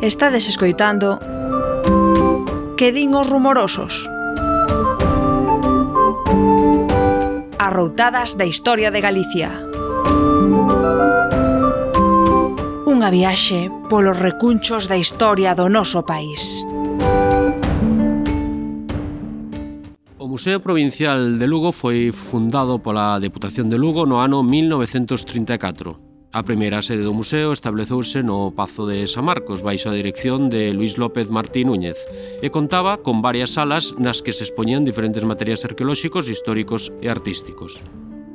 Estades escoitando Que din os rumorosos? Arroutadas da historia de Galicia. Unha viaxe polos recunchos da historia do noso país. O Museo Provincial de Lugo foi fundado pola Deputación de Lugo no ano 1934 A primeira sede do museo estableceuse no Pazo de San Marcos baixo a dirección de Luis López Martí Núñez e contaba con varias salas nas que se expoñían diferentes materiais arqueolóxicos, históricos e artísticos.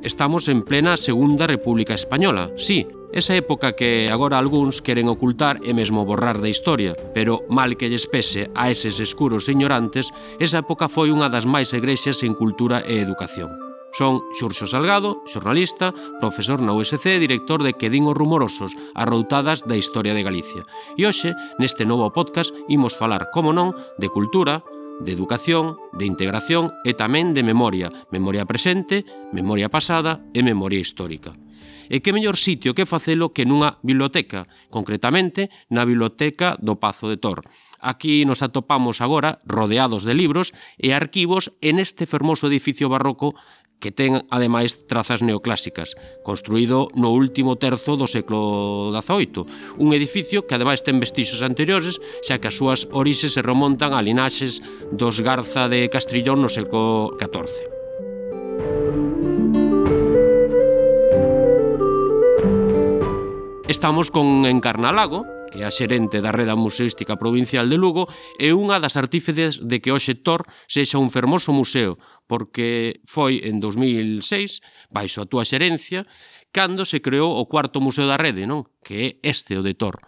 Estamos en plena Segunda República Española, sí, esa época que agora algúns queren ocultar e mesmo borrar da historia, pero mal que lles pese a eses escuros ignorantes, esa época foi unha das máis egrexas en cultura e educación. Son Xurxo Salgado, xornalista, profesor na USC e director de Quedín os rumorosos, arroutadas da historia de Galicia. E hoxe, neste novo podcast, imos falar, como non, de cultura, de educación, de integración e tamén de memoria, memoria presente, memoria pasada e memoria histórica. E que mellor sitio que facelo que nunha biblioteca, concretamente na Biblioteca do Pazo de Tor. Aquí nos atopamos agora rodeados de libros e arquivos en este fermoso edificio barroco que ten ademais trazas neoclásicas, construído no último terzo do século XVIII, un edificio que ademais ten vestixios anteriores, xa que as súas orixes se remontan a linaxes dos Garza de Castrillón no século XIV. Estamos con Encarnalago, é a xerente da Rede Museística Provincial de Lugo, é unha das artífices de que hoxe Tor sexa un fermoso museo, porque foi en 2006, baixo a túa xerencia, cando se creou o cuarto museo da rede, non? Que é este o de Tor.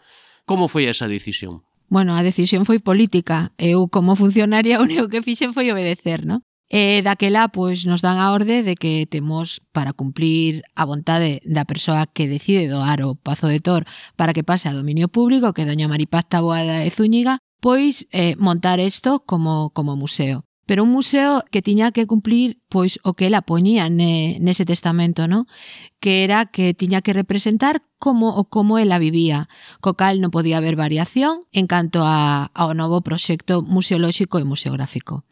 Como foi esa decisión? Bueno, a decisión foi política. Eu, como funcionaria, o único que fixen foi obedecer, non? E daquela, pois, nos dan a orde de que temos para cumplir a vontade da persoa que decide doar o Pazo de Tor para que pase a dominio público, que doña Maripaz Taboada e Zúñiga, pois eh, montar isto como, como museo pero un museo que tiña que cumplir pois o que ela poñía ne, nese testamento, no? que era que tiña que representar como o como ela vivía, co cal non podía haber variación en canto a, ao novo proxecto museolóxico e museográfico.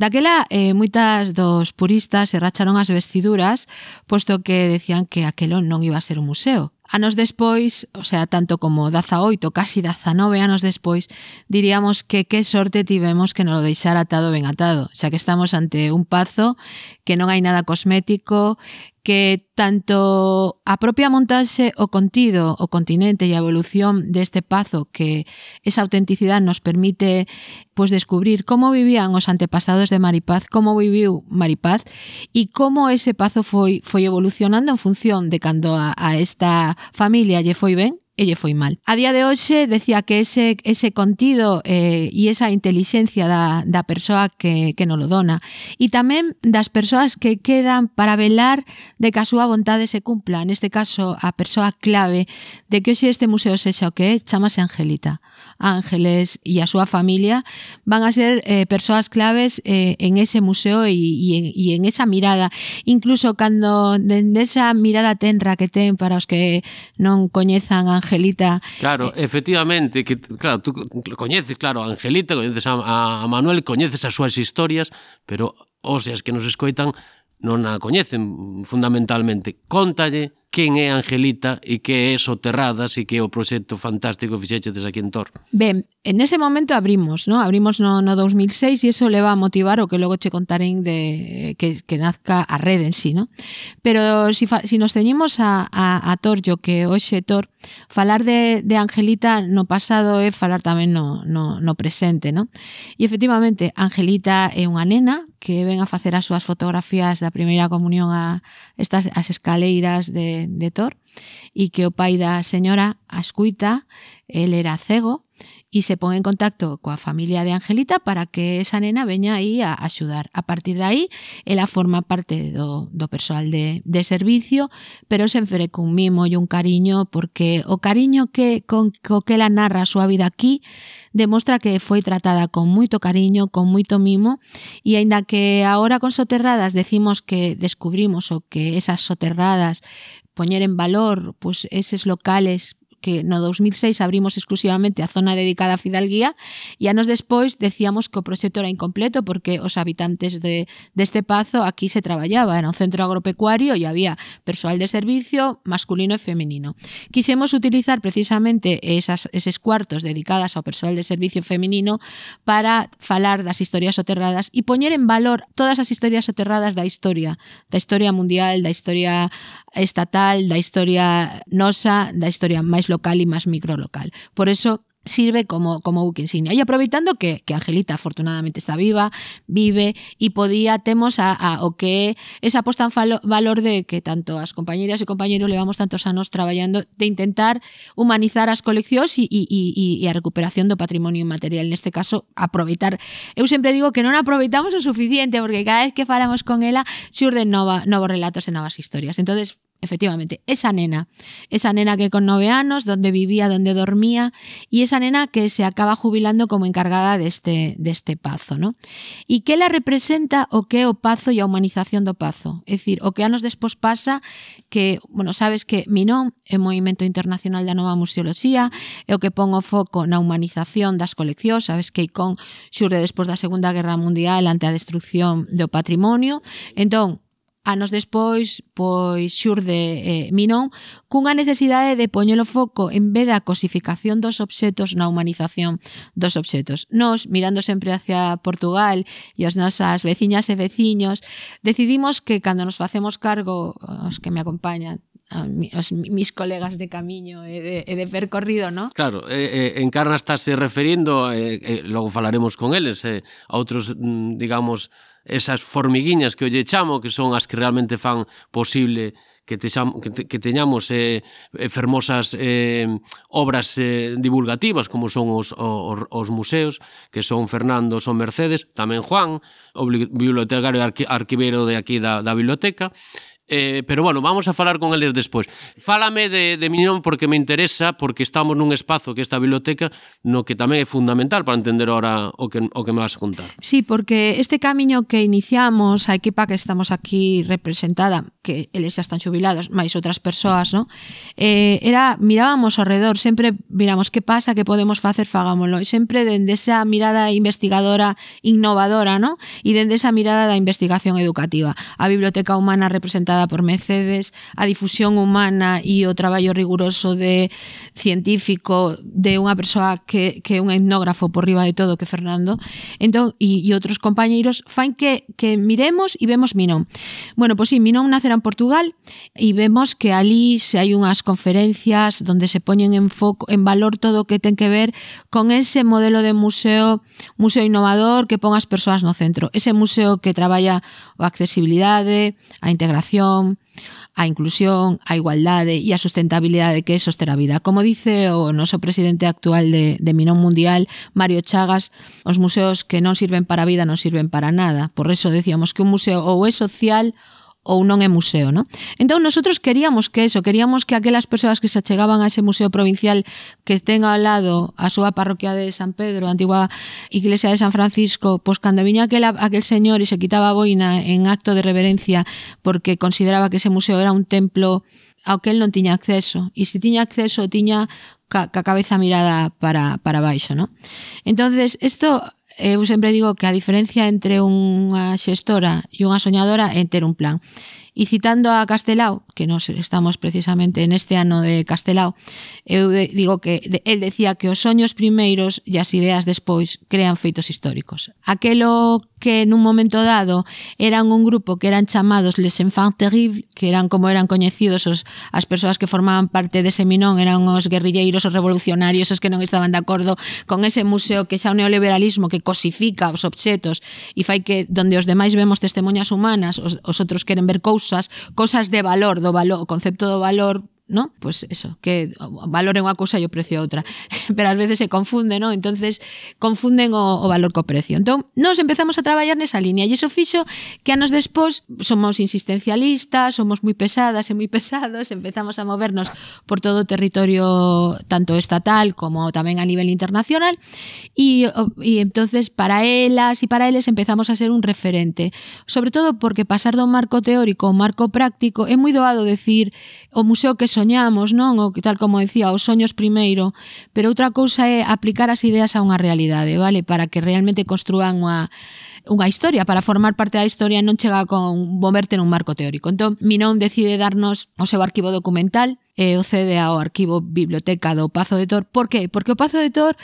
Daquela, eh, moitas dos puristas se racharon as vestiduras, posto que decían que aquelo non iba a ser un museo, Anos despois, o sea, tanto como 18, casi 19 anos despois, diríamos que que sorte tivemos que nos lo deixar atado ben atado, xa que estamos ante un pazo que non hai nada cosmético, que tanto a propia montaxe o contido, o continente e a evolución deste pazo que esa autenticidade nos permite pois descubrir como vivían os antepasados de Maripaz, como viviu Maripaz e como ese pazo foi foi evolucionando en función de cando a, a esta familia lle foi ben e lle foi mal. A día de hoxe decía que ese, ese contido eh, e esa intelixencia da, da persoa que, que non lo dona e tamén das persoas que quedan para velar de que a súa vontade se cumpla. Neste caso, a persoa clave de que hoxe este museo sexa o que é, chamase Angelita. Ángeles e a súa familia van a ser eh, persoas claves eh, en ese museo e, e, en, e en esa mirada incluso cando dende esa mirada tenra que ten para os que non coñezan a Angelita Claro, eh, efectivamente que claro, tú coñeces claro a Angelita, coñeces a, a Manuel coñeces as súas historias pero os seas, que nos escoitan non a coñecen fundamentalmente. Contalle quen é Angelita e que é Soterradas e que é o proxecto fantástico fixechetes aquí en Tor. Ben, en ese momento abrimos, ¿no? abrimos no, no 2006 e eso le va a motivar o que logo che contarén de que, que nazca a rede en sí. ¿no? Pero si, fa, si nos ceñimos a, a, a Tor, yo que hoxe Tor, falar de, de Angelita no pasado é falar tamén no, no, no presente, ¿no? E efectivamente, Angelita é unha nena que ven a facer as súas fotografías da primeira comunión a estas as escaleiras de de, Thor e que o pai da señora ascuita, el era cego, e se pon en contacto coa familia de Angelita para que esa nena veña aí a axudar. A partir de aí, ela forma parte do, do persoal de, de servicio, pero sempre cun mimo e un cariño, porque o cariño que con co que ela narra a súa vida aquí demostra que foi tratada con moito cariño, con moito mimo, e aínda que agora con soterradas decimos que descubrimos o que esas soterradas poñer en valor pois, eses locales que no 2006 abrimos exclusivamente a zona dedicada a Fidalguía e anos despois decíamos que o proxecto era incompleto porque os habitantes de, deste pazo aquí se traballaba, era un centro agropecuario e había persoal de servicio masculino e femenino. Quixemos utilizar precisamente esas, eses cuartos dedicadas ao persoal de servicio femenino para falar das historias soterradas e poñer en valor todas as historias soterradas da historia, da historia mundial, da historia estatal, da historia nosa, da historia máis local e máis microlocal. Por eso sirve como, como buque insignia. E aproveitando que, que Angelita afortunadamente está viva, vive, e podía, temos a, a o que esa posta en falo, valor de que tanto as compañeras e compañeros levamos tantos anos traballando de intentar humanizar as coleccións e, e, e, e a recuperación do patrimonio inmaterial, neste caso, aproveitar. Eu sempre digo que non aproveitamos o suficiente, porque cada vez que falamos con ela, xurden nova, novos relatos e novas historias. entonces Efectivamente, esa nena, esa nena que con nueve años, donde vivía, donde dormía, y esa nena que se acaba jubilando como encargada de este, de este pazo, ¿no? E que la representa o que é o pazo e a humanización do pazo? É dicir, o que anos despois pasa que, bueno, sabes que Minón é o Movimento Internacional da Nova Museoloxía, é o que pon o foco na humanización das coleccións, sabes que Icón xurde despois da Segunda Guerra Mundial ante a destrucción do patrimonio, entón, anos despois, pois xurde eh, Minón, cunha necesidade de poñer o foco en vez da cosificación dos obxetos na humanización dos obxetos. Nos, mirando sempre hacia Portugal e as nosas veciñas e veciños, decidimos que cando nos facemos cargo, os que me acompañan, os mis colegas de camiño e de, e de percorrido, non? Claro, eh, eh, Encarna estáse referindo, eh, eh, logo falaremos con eles, eh, a outros, mm, digamos, esas formiguiñas que o lle chamo, que son as que realmente fan posible que, te, que, te, que teñamos eh, eh, fermosas eh, obras eh, divulgativas como son os, os, os museos que son Fernando, son Mercedes tamén Juan, o bibliotecario arqui, arquiveiro de aquí da, da biblioteca Eh, pero bueno, vamos a falar con eles despois. Fálame de, de Miñón porque me interesa, porque estamos nun espazo que esta biblioteca no que tamén é fundamental para entender ahora o que, o que me vas a contar. Sí, porque este camiño que iniciamos, a equipa que estamos aquí representada, que eles xa están xubilados, máis outras persoas, no? Eh, era, mirábamos ao redor, sempre miramos que pasa, que podemos facer, fagámoslo. E sempre dende esa mirada investigadora, innovadora, no? E dende esa mirada da investigación educativa. A biblioteca humana representada por Mercedes, a difusión humana e o traballo riguroso de científico de unha persoa que, que é un etnógrafo por riba de todo que Fernando, entón, e, e outros compañeiros, fan que, que miremos e vemos Minón. Bueno, pois pues, sí, Minón nacerá en Portugal e vemos que ali se hai unhas conferencias donde se poñen en foco en valor todo o que ten que ver con ese modelo de museo, museo innovador que pon as persoas no centro, ese museo que traballa a accesibilidade, a integración, a inclusión, a igualdade e a sustentabilidade que é soster a vida. Como dice o noso presidente actual de, de Minón Mundial, Mario Chagas, os museos que non sirven para a vida non sirven para nada. Por eso decíamos que un museo ou é social ou non é museo, ¿no? Entón, nosotros queríamos que eso, queríamos que aquelas persoas que se achegaban a ese museo provincial que ten ao lado a súa parroquia de San Pedro, antigua iglesia de San Francisco, pois cando viña aquel, señor e se quitaba a boina en acto de reverencia porque consideraba que ese museo era un templo ao que el non tiña acceso, e se tiña acceso tiña ca, ca cabeza mirada para, para baixo, ¿no? Entonces, isto eu sempre digo que a diferencia entre unha xestora e unha soñadora é ter un plan. E citando a Castelao, que nos estamos precisamente en este ano de Castelao, eu de, digo que de, el decía que os soños primeiros e as ideas despois crean feitos históricos. Aquelo que nun momento dado eran un grupo que eran chamados Les Enfants Terribles, que eran como eran coñecidos os, as persoas que formaban parte dese minón, eran os guerrilleiros, os revolucionarios, os que non estaban de acordo con ese museo que xa o neoliberalismo que cosifica os obxetos e fai que donde os demais vemos testemunhas humanas, os, os outros queren ver cousas, cousas de valor, do valor, o concepto do valor ¿no? Pues eso, que valor é unha cousa e o precio outra. Pero ás veces se confunde, ¿no? Entonces confunden o, valor co precio. Entón, nos empezamos a traballar nesa línea e iso fixo que anos despois somos insistencialistas, somos moi pesadas e moi pesados, empezamos a movernos por todo territorio tanto estatal como tamén a nivel internacional e, e entonces para elas e para eles empezamos a ser un referente. Sobre todo porque pasar do marco teórico ao marco práctico é moi doado decir o museo que soñamos, non? O que tal como decía, os soños primeiro, pero outra cousa é aplicar as ideas a unha realidade, vale? Para que realmente construan unha unha historia, para formar parte da historia non chega con moverte nun marco teórico. Entón, Minón decide darnos o seu arquivo documental, e o cede ao arquivo biblioteca do Pazo de Tor. Por qué? Porque o de Tor,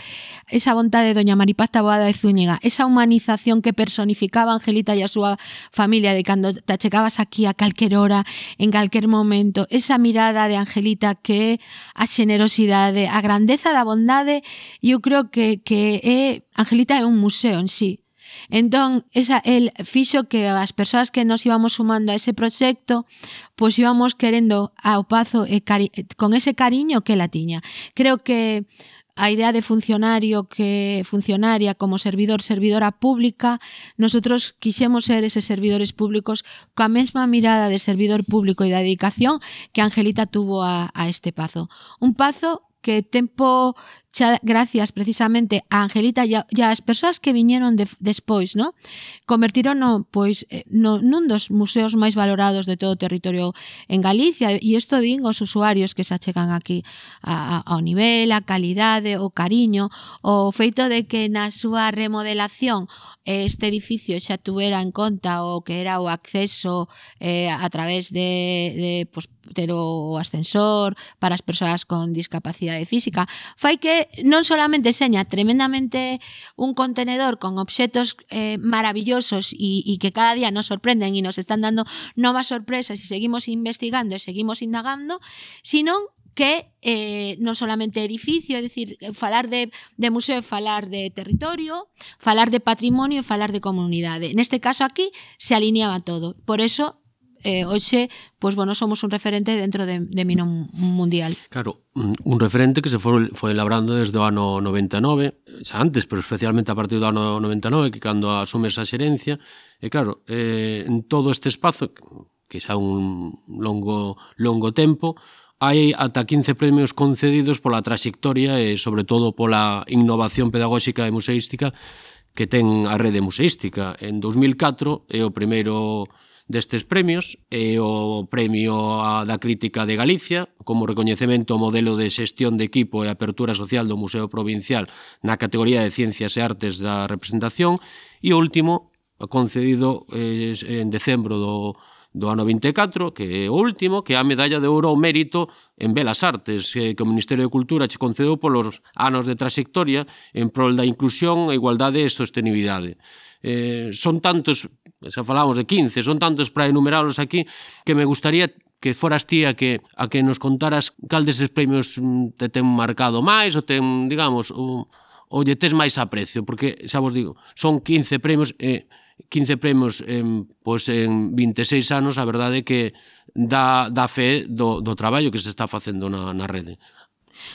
esa vontade de doña Maripaz Taboada de Zúñiga, esa humanización que personificaba Angelita e a súa familia de cando te chegabas aquí a calquer hora, en calquer momento, esa mirada de Angelita que a xenerosidade, a grandeza da bondade, eu creo que, que é Angelita é un museo en sí, Entón, esa, el fixo que as persoas que nos íbamos sumando a ese proxecto, pois íbamos querendo ao pazo e cari con ese cariño que la tiña. Creo que a idea de funcionario que funcionaria como servidor, servidora pública, nosotros quixemos ser eses servidores públicos coa mesma mirada de servidor público e da dedicación que Angelita tuvo a, a este pazo. Un pazo que tempo xa gracias precisamente a Angelita e, a, as persoas que viñeron de, despois, no? Convertirono pois eh, no, nun dos museos máis valorados de todo o territorio en Galicia e isto din os usuarios que se achegan aquí a, a, ao nivel, a calidade, o cariño, o feito de que na súa remodelación este edificio xa tuvera en conta o que era o acceso eh, a través de, de pois, ter o ascensor para as persoas con discapacidade física, fai que non solamente seña tremendamente un contenedor con obxetos eh, maravillosos e que cada día nos sorprenden e nos están dando novas sorpresas e seguimos investigando e seguimos indagando, sino que eh, non solamente edificio, é dicir, falar de, museo falar de territorio, falar de patrimonio e falar de comunidade. Neste caso aquí se alineaba todo. Por eso eh, hoxe, pois, bueno, somos un referente dentro de, de Mino Mundial. Claro, un referente que se foi, foi labrando desde o ano 99, xa antes, pero especialmente a partir do ano 99, que cando asumes a xerencia, e claro, eh, en todo este espazo, que xa un longo, longo tempo, hai ata 15 premios concedidos pola traxectoria e sobre todo pola innovación pedagóxica e museística que ten a rede museística. En 2004 é o primeiro destes premios é o Premio da Crítica de Galicia como recoñecemento ao modelo de xestión de equipo e apertura social do Museo Provincial na categoría de Ciencias e Artes da Representación e o último concedido eh, en decembro do do ano 24, que é o último, que é a medalla de ouro ao mérito en Belas Artes, que, que o Ministerio de Cultura che concedeu polos anos de trayectoria en prol da inclusión, a igualdade e sostenibilidade. Eh, son tantos Eh, xa falamos de 15, son tantos para enumeralos aquí que me gustaría que foras ti a que a que nos contaras cal deses premios mm, te ten marcado máis ou ten, digamos, ou, ou lle tes máis aprecio, porque xa vos digo, son 15 premios e eh, 15 premios en, pois en 26 anos, a verdade que dá, dá fe do, do traballo que se está facendo na, na rede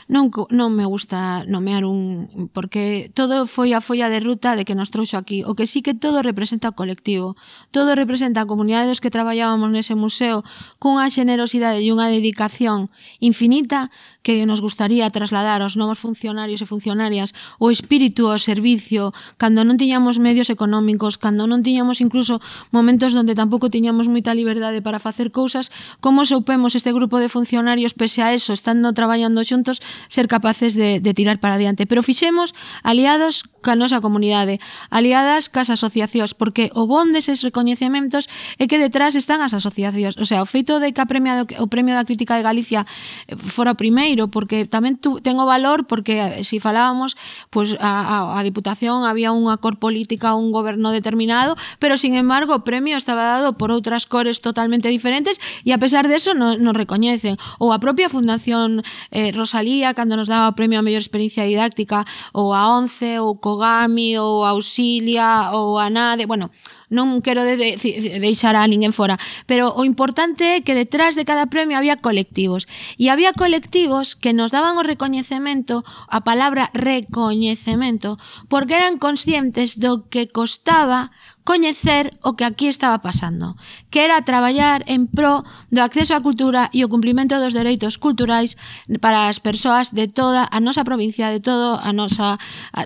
non, non me gusta nomear un... porque todo foi a folla de ruta de que nos trouxo aquí. O que sí que todo representa o colectivo. Todo representa a comunidade dos que traballábamos nese museo cunha xenerosidade e unha dedicación infinita que nos gustaría trasladar aos novos funcionarios e funcionarias o espírito ao servicio cando non tiñamos medios económicos, cando non tiñamos incluso momentos onde tampouco tiñamos moita liberdade para facer cousas, como soupemos este grupo de funcionarios pese a eso, estando traballando xuntos ser capaces de, de tirar para adiante. Pero fixemos aliados ca nosa comunidade, aliadas cas asociacións, porque o bon deses recoñecementos é que detrás están as asociacións. O sea, o feito de que a premiado, o Premio da Crítica de Galicia eh, fora o primeiro, porque tamén tu, ten o valor, porque se si falábamos, pois pues, a, a, a Diputación había unha cor política, un goberno determinado, pero sin embargo o premio estaba dado por outras cores totalmente diferentes e a pesar de eso non no recoñecen. Ou a propia Fundación eh, Rosa Rosalía cando nos daba o premio a mellor experiencia didáctica ou a ONCE ou Kogami ou Auxilia ou a NADE, bueno, non quero de, de, de deixar a ninguén fora, pero o importante é que detrás de cada premio había colectivos e había colectivos que nos daban o recoñecemento, a palabra recoñecemento, porque eran conscientes do que costaba coñecer o que aquí estaba pasando, que era traballar en pro do acceso á cultura e o cumplimento dos dereitos culturais para as persoas de toda a nosa provincia, de todo a nosa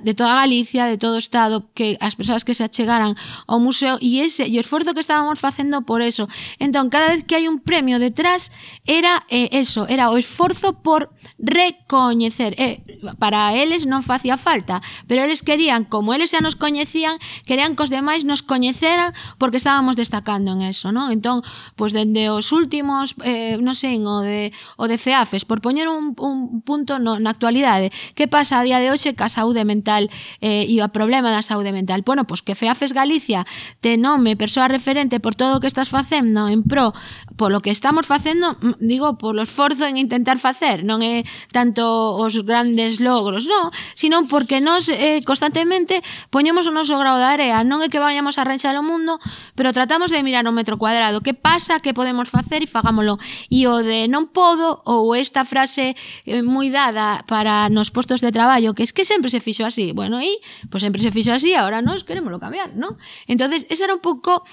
de toda Galicia, de todo o estado, que as persoas que se achegaran ao museo e ese e o esforzo que estábamos facendo por eso. Entón, cada vez que hai un premio detrás era eh, eso, era o esforzo por recoñecer. Eh, para eles non facía falta, pero eles querían, como eles xa nos coñecían, querían que os demais nos coñeceran porque estábamos destacando en eso, non? Entón, pois dende os últimos, eh, non sei, o de, o de FEAFES, por poñer un, un punto no, na actualidade, que pasa a día de hoxe ca saúde mental eh, e o problema da saúde mental? Bueno, pois que FEAFES Galicia te nome persoa referente por todo o que estás facendo en pro polo que estamos facendo, digo, polo esforzo en intentar facer, non é tanto os grandes logros, non, sino porque nós eh, constantemente poñemos o noso grau de área, non é que vayamos a arranxar o mundo, pero tratamos de mirar o metro cuadrado, que pasa, que podemos facer e fagámolo. E o de non podo ou esta frase eh, moi dada para nos postos de traballo, que es que sempre se fixo así. Bueno, e pois pues sempre se fixo así, agora nós queremoslo cambiar, non? Entonces, ese era un pouco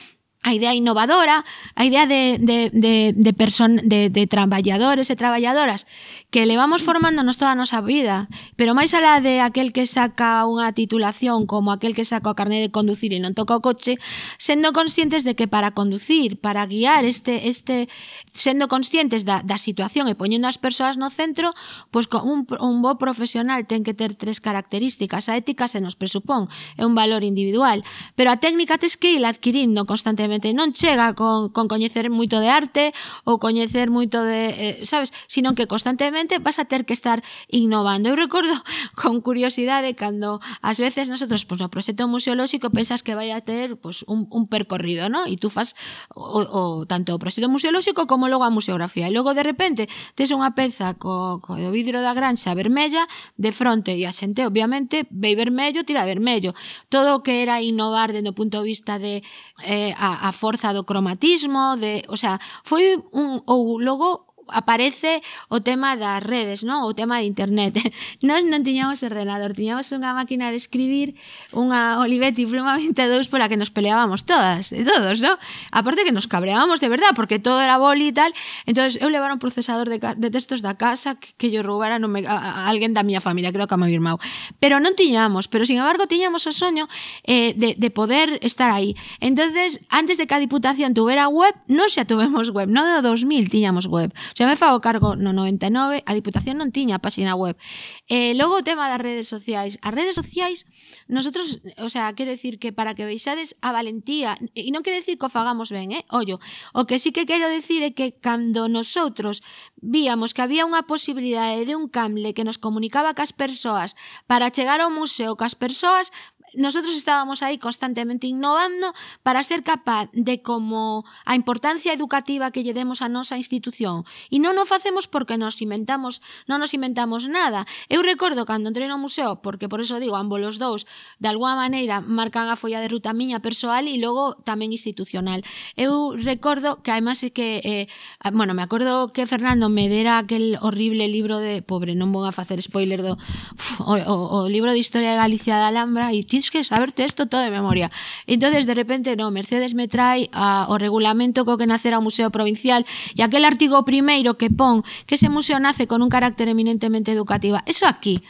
a idea innovadora, a idea de, de, de, de, de, de traballadores e traballadoras que levamos formándonos toda a nosa vida, pero máis alá de aquel que saca unha titulación como aquel que saca o carné de conducir e non toca o coche, sendo conscientes de que para conducir, para guiar este este sendo conscientes da, da situación e poñendo as persoas no centro, pois con un, un bo profesional ten que ter tres características, a ética se nos presupón, é un valor individual, pero a técnica tes que ir adquirindo constantemente, non chega con, con coñecer moito de arte ou coñecer moito de, eh, sabes, sino que constantemente constantemente vas a ter que estar innovando. Eu recordo con curiosidade cando ás veces nosotros, pois, no proxecto museolóxico pensas que vai a ter pois, un, un percorrido, ¿no? E tú faz o, o, tanto o proxecto museolóxico como logo a museografía. E logo de repente tes unha peza co, co do vidro da granxa vermella de fronte e a xente obviamente ve vermello, tira vermello. Todo o que era innovar dentro do punto de vista de eh, a, a forza do cromatismo, de, o sea, foi un ou logo aparece o tema das redes, non? O tema de internet. Nós non tiñamos ordenador, tiñamos unha máquina de escribir, unha Olivetti Pluma 22 pola que nos peleábamos todas, e todos, non? Aparte que nos cabreábamos de verdad, porque todo era boli e tal. Entonces eu levara un procesador de, de textos da casa que, que yo roubara non me, a, a alguén da miña familia, creo que a meu irmão. Pero non tiñamos, pero sin embargo tiñamos o soño eh, de, de poder estar aí. Entonces, antes de que a Diputación tuvera web, non xa tuvemos web, non no 2000 tiñamos web. Se me fago cargo no 99, a Diputación non tiña a página web. E logo o tema das redes sociais. As redes sociais, nosotros, o sea, quero decir que para que veixades a valentía, e non quero decir que o fagamos ben, eh? Ollo, o que sí que quero decir é que cando nosotros víamos que había unha posibilidade de un cable que nos comunicaba cas persoas para chegar ao museo cas persoas, nosotros estábamos ahí constantemente innovando para ser capaz de como a importancia educativa que lle demos a nosa institución. E non o facemos porque nos inventamos, non nos inventamos nada. Eu recordo cando entrei no museo, porque por eso digo, ambos os dous, de alguma maneira marcan a folla de ruta miña persoal e logo tamén institucional. Eu recordo que además é que eh, bueno, me acordo que Fernando me dera aquel horrible libro de pobre, non vou a facer spoiler do uf, o, o, o libro de historia de Galicia da Alhambra e tens que saberte isto todo de memoria. Entonces, de repente, no, Mercedes me trai a, ah, o regulamento co que nacera o Museo Provincial e aquel artigo primeiro que pon que ese museo nace con un carácter eminentemente educativa. Eso aquí.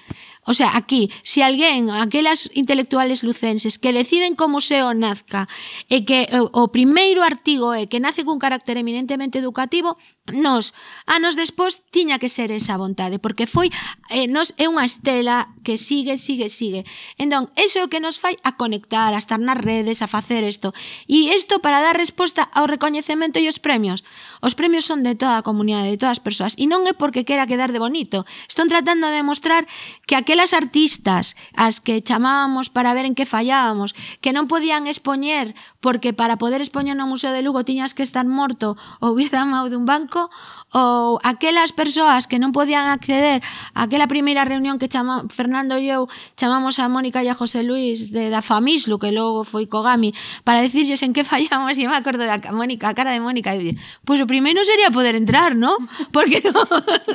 O sea, aquí, se si alguén, aquelas intelectuales lucenses que deciden como o museo nazca e que o, o primeiro artigo é que nace cun carácter eminentemente educativo, nos anos despois tiña que ser esa vontade porque foi eh, nos é unha estela que sigue, sigue, sigue. Entón, iso é o que nos fai a conectar a estar nas redes, a facer isto. E isto para dar resposta ao recoñecemento e os premios. Os premios son de toda a comunidade, de todas as persoas e non é porque quera quedar de bonito. Están tratando de mostrar que aquelas artistas as que chamábamos para ver en que fallábamos que non podían expoñer porque para poder expoñer no Museo de Lugo tiñas que estar morto ou vir da mão dun banco público ou aquelas persoas que non podían acceder a aquela primeira reunión que chama, Fernando e eu chamamos a Mónica e a José Luis de, da Famislu, que logo foi Cogami, para decirles en que fallamos e me acordo da Mónica, a cara de Mónica e dije, pois pues o primeiro sería poder entrar, non? Porque non,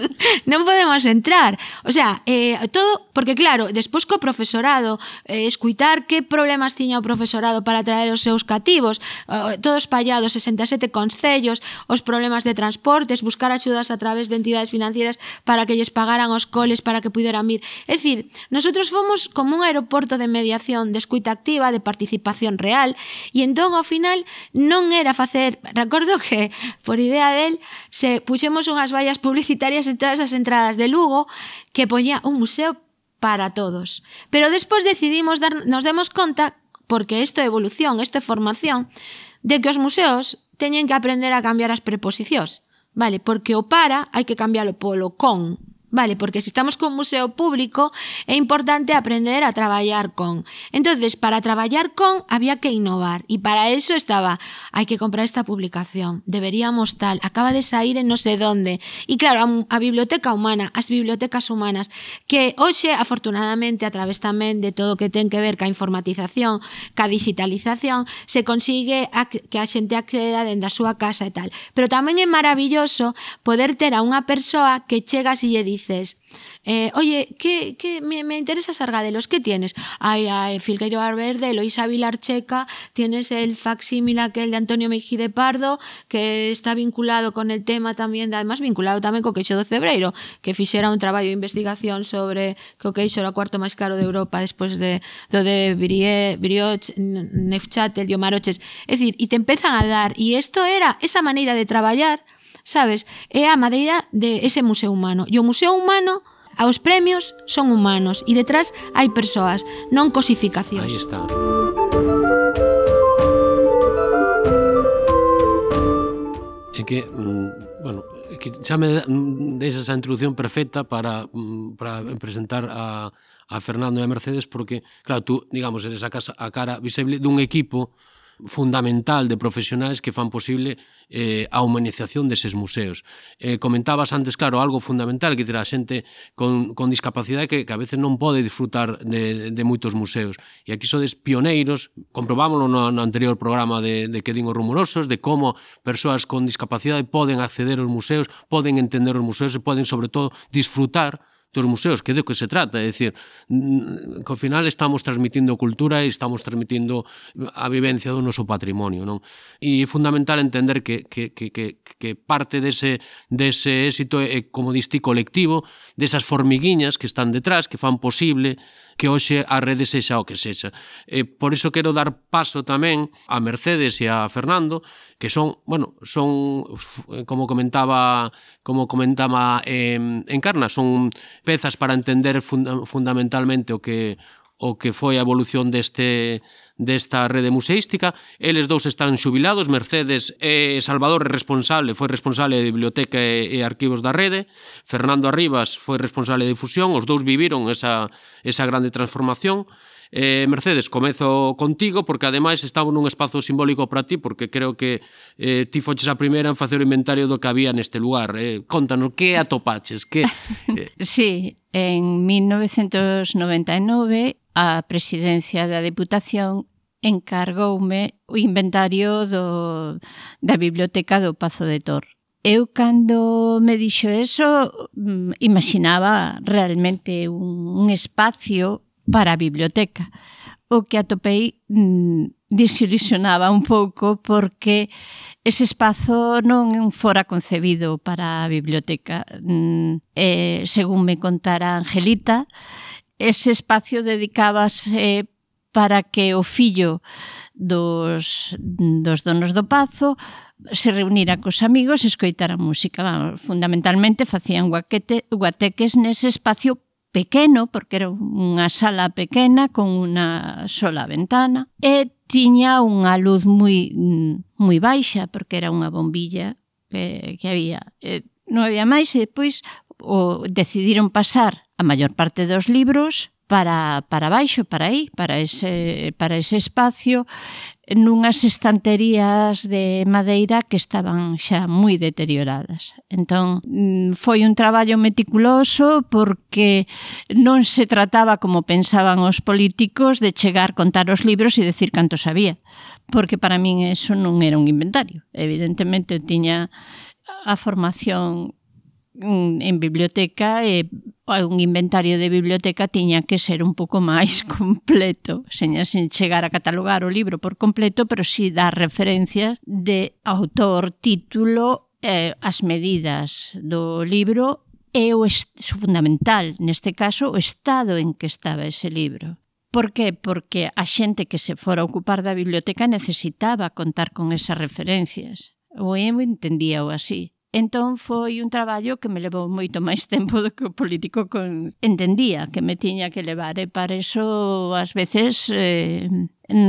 non podemos entrar. O sea, eh, todo, porque claro, despois co profesorado, eh, escuitar que problemas tiña o profesorado para traer os seus cativos, eh, todos pallados, 67 concellos, os problemas de transporte, transportes, buscar axudas a través de entidades financieras para que lles pagaran os coles para que puderan vir. É dicir, nosotros fomos como un aeroporto de mediación, de escuita activa, de participación real, e entón ao final non era facer, recordo que por idea del se puxemos unhas vallas publicitarias en todas as entradas de Lugo que poñía un museo para todos. Pero despois decidimos dar, nos demos conta porque isto é evolución, isto é formación, de que os museos teñen que aprender a cambiar as preposicións. Vale, porque o para hai que cambialo polo con, Vale, porque se estamos con museo público é importante aprender a traballar con. Entonces, para traballar con había que innovar e para eso estaba, hai que comprar esta publicación, deberíamos tal, acaba de sair en no sé dónde. E claro, a, a biblioteca humana, as bibliotecas humanas, que hoxe afortunadamente a través tamén de todo o que ten que ver ca informatización, ca digitalización, se consigue a, que a xente acceda dende a súa casa e tal. Pero tamén é maravilloso poder ter a unha persoa que chegas e lle dice dices, eh, oye, ¿qué, me, interesa Sargadelos? ¿Qué tienes? Ay, ay, Filqueiro Arberde, Eloísa Vilar Checa, tienes el facsímil aquel de Antonio Mejide Pardo, que está vinculado con el tema también, además vinculado tamén co queixo do Cebreiro, que fixera un traballo de investigación sobre que o queixo era o cuarto máis caro de Europa despois de do de Brie, Brioch, Nefchatel e Omaroches. É dicir, e te empezan a dar, e isto era esa maneira de traballar sabes? É a madeira de ese museo humano. E o museo humano aos premios son humanos e detrás hai persoas, non cosificacións. Aí está. É que, mm, bueno, é que xa me deixa esa introducción perfecta para, mm, para presentar a, a Fernando e a Mercedes porque, claro, tú, digamos, eres a, casa, a cara visible dun equipo fundamental de profesionais que fan posible eh, a humanización deses museos. Eh, comentabas antes, claro, algo fundamental, que a xente con, con discapacidade que, que a veces non pode disfrutar de, de moitos museos. E aquí sodes pioneiros, comprobámoslo no, no anterior programa de, de que din os rumorosos, de como persoas con discapacidade poden acceder aos museos, poden entender os museos e poden, sobre todo, disfrutar dos museos, que é do que se trata, é dicir, que mm, ao final estamos transmitindo cultura e estamos transmitindo a vivencia do noso patrimonio, non? E é fundamental entender que, que, que, que, que parte dese, dese éxito é, como diste, colectivo, desas formiguiñas que están detrás, que fan posible que hoxe a rede sexa o que sexa. E por iso quero dar paso tamén a Mercedes e a Fernando que son, bueno, son eh, como comentaba, como comentaba eh, Encarna, son pezas para entender funda fundamentalmente o que o que foi a evolución deste desta rede museística. Eles dous están xubilados, Mercedes e Salvador é responsable, foi responsable de biblioteca e, e arquivos da rede, Fernando Arribas foi responsable de difusión, os dous viviron esa, esa grande transformación, Eh, Mercedes, comezo contigo porque ademais estaba nun espazo simbólico para ti porque creo que eh, ti foches a primeira en facer o inventario do que había neste lugar. Eh, contanos, que atopaches? Que, eh... sí, en 1999 a presidencia da Deputación encargoume o inventario do, da Biblioteca do Pazo de Tor. Eu cando me dixo eso, mm, imaginaba realmente un, un espacio para a biblioteca. O que atopei mm, desilusionaba un pouco porque ese espazo non fora concebido para a biblioteca. Mm, eh, según me contara Angelita, ese espacio dedicábase para que o fillo dos, dos donos do Pazo se reunira cos amigos e escoitara música. Vamos, fundamentalmente facían guaquete, guateques nese espacio pequeno, porque era unha sala pequena con unha sola ventana, e tiña unha luz moi mm, moi baixa, porque era unha bombilla que, que había. E non había máis, e depois o, decidiron pasar a maior parte dos libros para, para baixo, para aí, para ese, para ese espacio, nunhas estanterías de madeira que estaban xa moi deterioradas. Entón, mm, foi un traballo meticuloso porque non se trataba, como pensaban os políticos, de chegar, contar os libros e decir canto sabía, porque para min eso non era un inventario. Evidentemente, tiña a formación en biblioteca eh, e un inventario de biblioteca tiña que ser un pouco máis completo, seña sen chegar a catalogar o libro por completo, pero si sí dar referencias de autor, título, eh, as medidas do libro e o fundamental, neste caso, o estado en que estaba ese libro. Por que? Porque a xente que se fora a ocupar da biblioteca necesitaba contar con esas referencias. O eu entendía o así. Entón foi un traballo que me levou moito máis tempo do que o político con... entendía que me tiña que levar e para iso ás veces eh,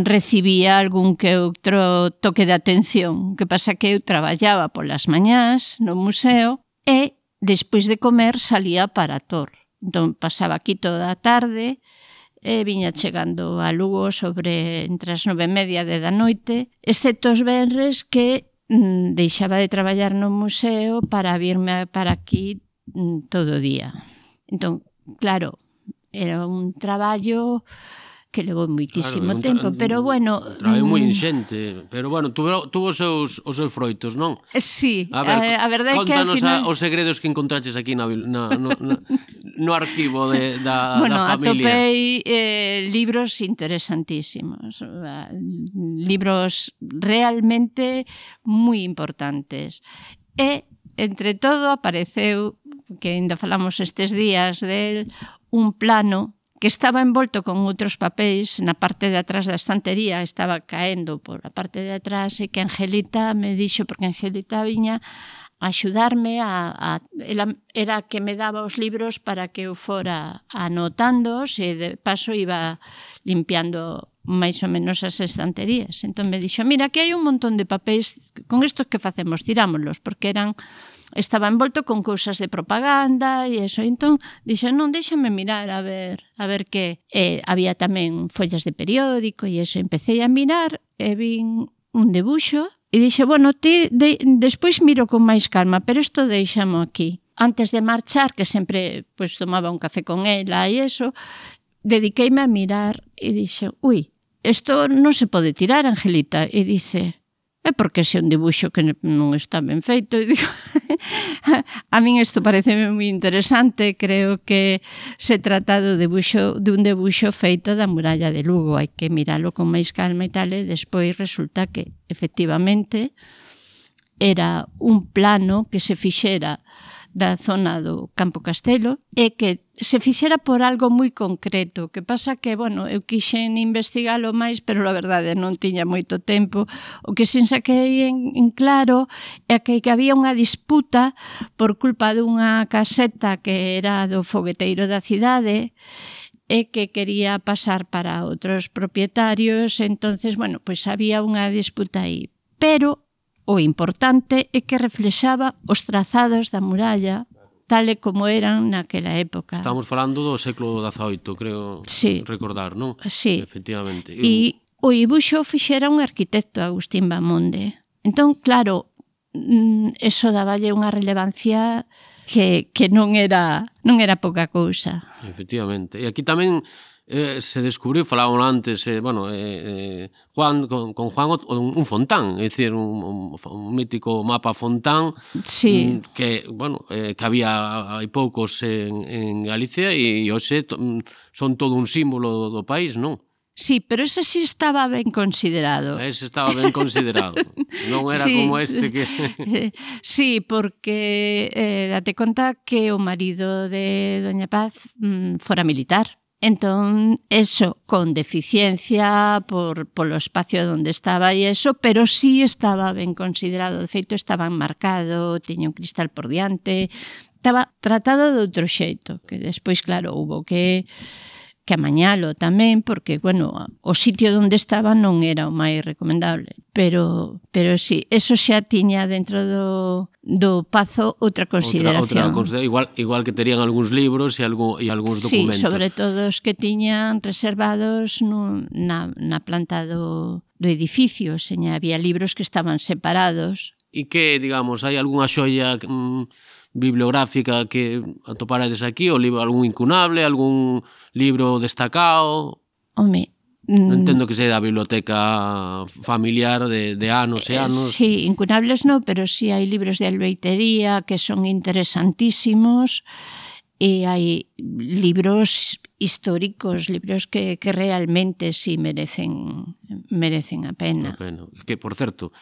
recibía algún que outro toque de atención. Que pasa que eu traballaba polas mañás no museo e despois de comer salía para Tor. Entón pasaba aquí toda a tarde e viña chegando a Lugo sobre entre as nove e media de da noite, excepto os venres que Mm, deixaba de traballar no museo para virme para aquí mm, todo o día. Entón, claro, era un traballo que levou moitísimo claro, tempo, pero mm, bueno... Claro, é moi mm. inxente, pero bueno, tuvo, tuvo os seus, os seus froitos, non? Eh, sí, a, ver, a, a verdade é que al final... A, os segredos que encontraches aquí na, na, no, na, no arquivo de, da, bueno, da familia. Bueno, atopei eh, libros interesantísimos, libros realmente moi importantes. E, entre todo, apareceu, que ainda falamos estes días del, un plano que estaba envolto con outros papéis na parte de atrás da estantería, estaba caendo por a parte de atrás e que Angelita me dixo, porque Angelita viña a axudarme a, a ela era que me daba os libros para que eu fora anotándoos e de paso iba limpiando máis ou menos as estanterías. Entón me dixo, mira, que hai un montón de papéis, con estos que facemos, tirámoslos, porque eran estaba envolto con cousas de propaganda e eso. Entón, dixo, non, déxame mirar a ver, a ver que eh, había tamén follas de periódico e eso. Empecé a mirar e vin un debuxo e dixe, bueno, ti de, despois miro con máis calma, pero isto deixamo aquí. Antes de marchar, que sempre pues, tomaba un café con ela e eso, dediqueime a mirar e dixe, ui, isto non se pode tirar, Angelita. E dice, é porque se un dibuixo que non está ben feito e digo, a min isto parece moi interesante creo que se trata do dibuixo, dun debuxo feito da muralla de Lugo hai que miralo con máis calma e tal e despois resulta que efectivamente era un plano que se fixera da zona do Campo Castelo é que se fixera por algo moi concreto, que pasa que, bueno, eu quixen investigalo máis, pero a verdade non tiña moito tempo. O que sen saquei en, en claro é que, que había unha disputa por culpa dunha caseta que era do fogueteiro da cidade, e que quería pasar para outros propietarios, entonces, bueno, pois pues había unha disputa aí. Pero O importante é que reflexaba os trazados da muralla tal e como eran naquela época. Estamos falando do século XVIII, creo sí. recordar, non? Sí. Efectivamente. E o dibuixo fixera un arquitecto, Agustín Bamonde. Entón, claro, mm, eso daballe unha relevancia que, que non era non era pouca cousa. Efectivamente. E aquí tamén eh, se descubriu, falaban antes, eh, bueno, eh, eh, Juan, con, con Juan un, un fontán, é dicir, un, un, un mítico mapa fontán sí. Mm, que, bueno, eh, que había hai poucos en, en Galicia e, e hoxe to, mm, son todo un símbolo do, do país, non? Sí, pero ese sí estaba ben considerado. Ese estaba ben considerado. non era sí. como este que... sí, porque eh, date conta que o marido de Doña Paz mm, fora militar. Entón, eso, con deficiencia por, polo espacio onde estaba e eso, pero sí estaba ben considerado. De feito, estaba enmarcado, tiña un cristal por diante, estaba tratado de outro xeito, que despois, claro, houve que que amañalo tamén, porque, bueno, o sitio onde estaba non era o máis recomendable. Pero, pero sí, eso xa tiña dentro do, do Pazo outra consideración. Outra, outra, igual, igual que terían algúns libros e, algo, e algúns documentos. Sí, sobre todo os que tiñan reservados no, na, na planta do, do edificio, seña, había libros que estaban separados. E que, digamos, hai algunha xoia... Mm, bibliográfica que atoparades aquí, o libro, algún incunable, algún libro destacado? Home, non entendo que sei da biblioteca familiar de, de anos e eh, anos. Sí, incunables non, pero sí hai libros de albeitería que son interesantísimos e hai libros históricos, libros que, que realmente sí merecen merecen a pena. A pena. Que, por certo,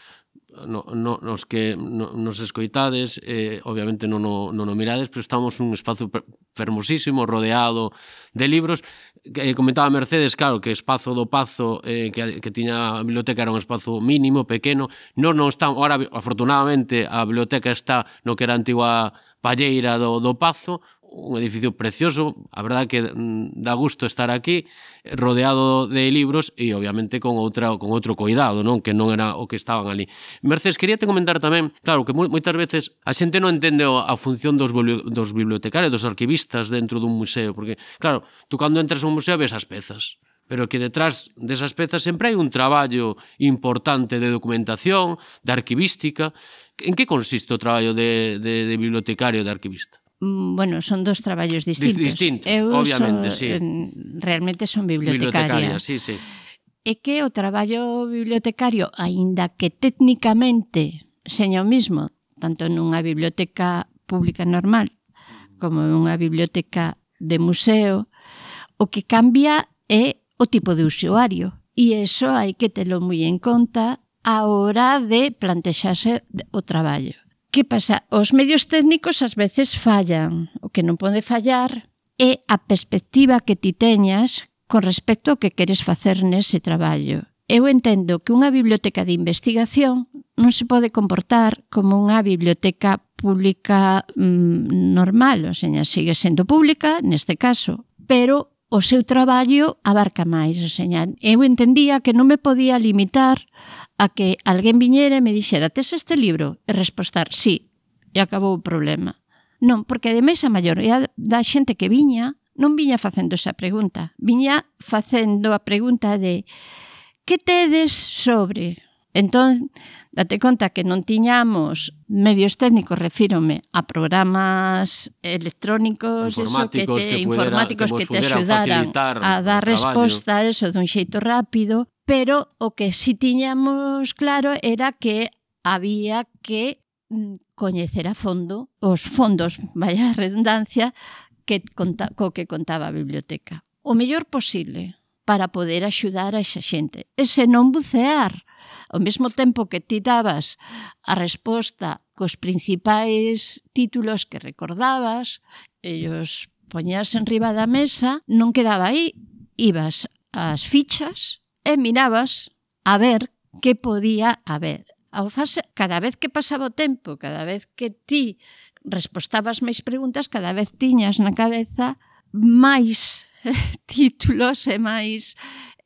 no, no, nos que no, nos escoitades, eh, obviamente non no, non o mirades, pero estamos nun espazo fermosísimo, rodeado de libros. Eh, comentaba Mercedes, claro, que espazo do Pazo eh, que, que tiña a biblioteca era un espazo mínimo, pequeno. Non, non está, ahora, afortunadamente, a biblioteca está no que era a antigua palleira do, do Pazo, un edificio precioso, a verdad que mm, dá gusto estar aquí, rodeado de libros e obviamente con outra con outro coidado, non, que non era o que estaban ali. Mercedes, quería te comentar tamén, claro, que moitas veces a xente non entende a función dos dos bibliotecarios, dos arquivistas dentro dun museo, porque claro, tú cando entras a un museo ves as pezas, pero que detrás desas pezas sempre hai un traballo importante de documentación, de arquivística. En que consiste o traballo de, de, de bibliotecario e de arquivista? Mm, bueno, son dos traballos distintos. Distintos, Eu obviamente, so, sí. Realmente son bibliotecaria. Bibliotecaria, sí, sí. E que o traballo bibliotecario, aínda que técnicamente seña o mismo, tanto nunha biblioteca pública normal como nunha biblioteca de museo, o que cambia é o tipo de usuario. E iso hai que telo moi en conta a hora de plantexarse o traballo. Que pasa? Os medios técnicos ás veces fallan. O que non pode fallar é a perspectiva que ti teñas con respecto ao que queres facer nese traballo. Eu entendo que unha biblioteca de investigación non se pode comportar como unha biblioteca pública mm, normal, ou seña, sigue sendo pública neste caso, pero o seu traballo abarca máis, o señal. Eu entendía que non me podía limitar a que alguén viñera e me dixera tes este libro? E respostar, sí, e acabou o problema. Non, porque ademais a maioría da xente que viña non viña facendo esa pregunta. Viña facendo a pregunta de que tedes sobre Entón, date conta que non tiñamos medios técnicos, refírome a programas electrónicos, informáticos eso que te, que informáticos que, que te axudaran a dar resposta a eso dun xeito rápido, pero o que si tiñamos claro era que había que mm, coñecer a fondo os fondos, vaya redundancia, que conta, co que contaba a biblioteca. O mellor posible para poder axudar a esa xente. E se non bucear, Ao mesmo tempo que ti dabas a resposta cos principais títulos que recordabas, ellos poñías enriba da mesa, non quedaba aí, ibas ás fichas e mirabas a ver que podía haber. Ao fase, cada vez que pasaba o tempo, cada vez que ti respostabas máis preguntas, cada vez tiñas na cabeza máis títulos e máis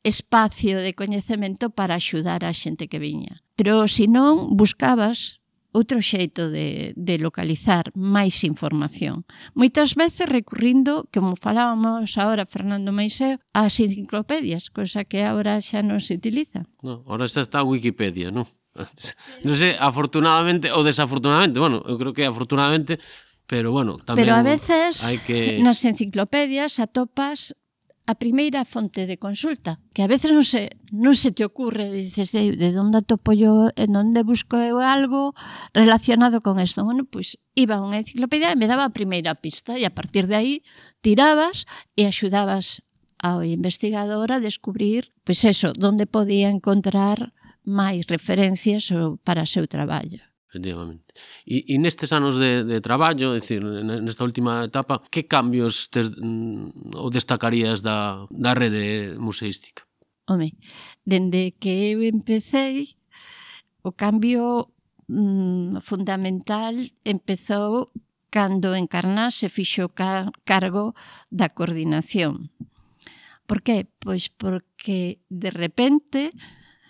espacio de coñecemento para axudar a xente que viña. Pero se non buscabas outro xeito de, de localizar máis información. Moitas veces recurrindo, como falábamos ahora Fernando Maiseo, ás enciclopedias, cosa que ahora xa non se utiliza. No, ahora xa está a Wikipedia, non? Non sei, afortunadamente ou desafortunadamente, bueno, eu creo que afortunadamente, pero bueno, tamén Pero a veces hai que nas enciclopedias atopas a primeira fonte de consulta, que a veces non se, non se te ocurre, dices, de, de onde topo yo, en onde busco eu algo relacionado con isto. Bueno, pois iba a unha enciclopedia e me daba a primeira pista e a partir de aí tirabas e axudabas ao investigador a descubrir, pois eso, onde podía encontrar máis referencias para o seu traballo efectivamente. E, e nestes anos de, de traballo, é dicir, nesta última etapa, que cambios tes, mm, o destacarías da, da rede museística? Home, dende que eu empecé, o cambio mm, fundamental empezou cando Encarná se fixo car cargo da coordinación. Por que? Pois porque de repente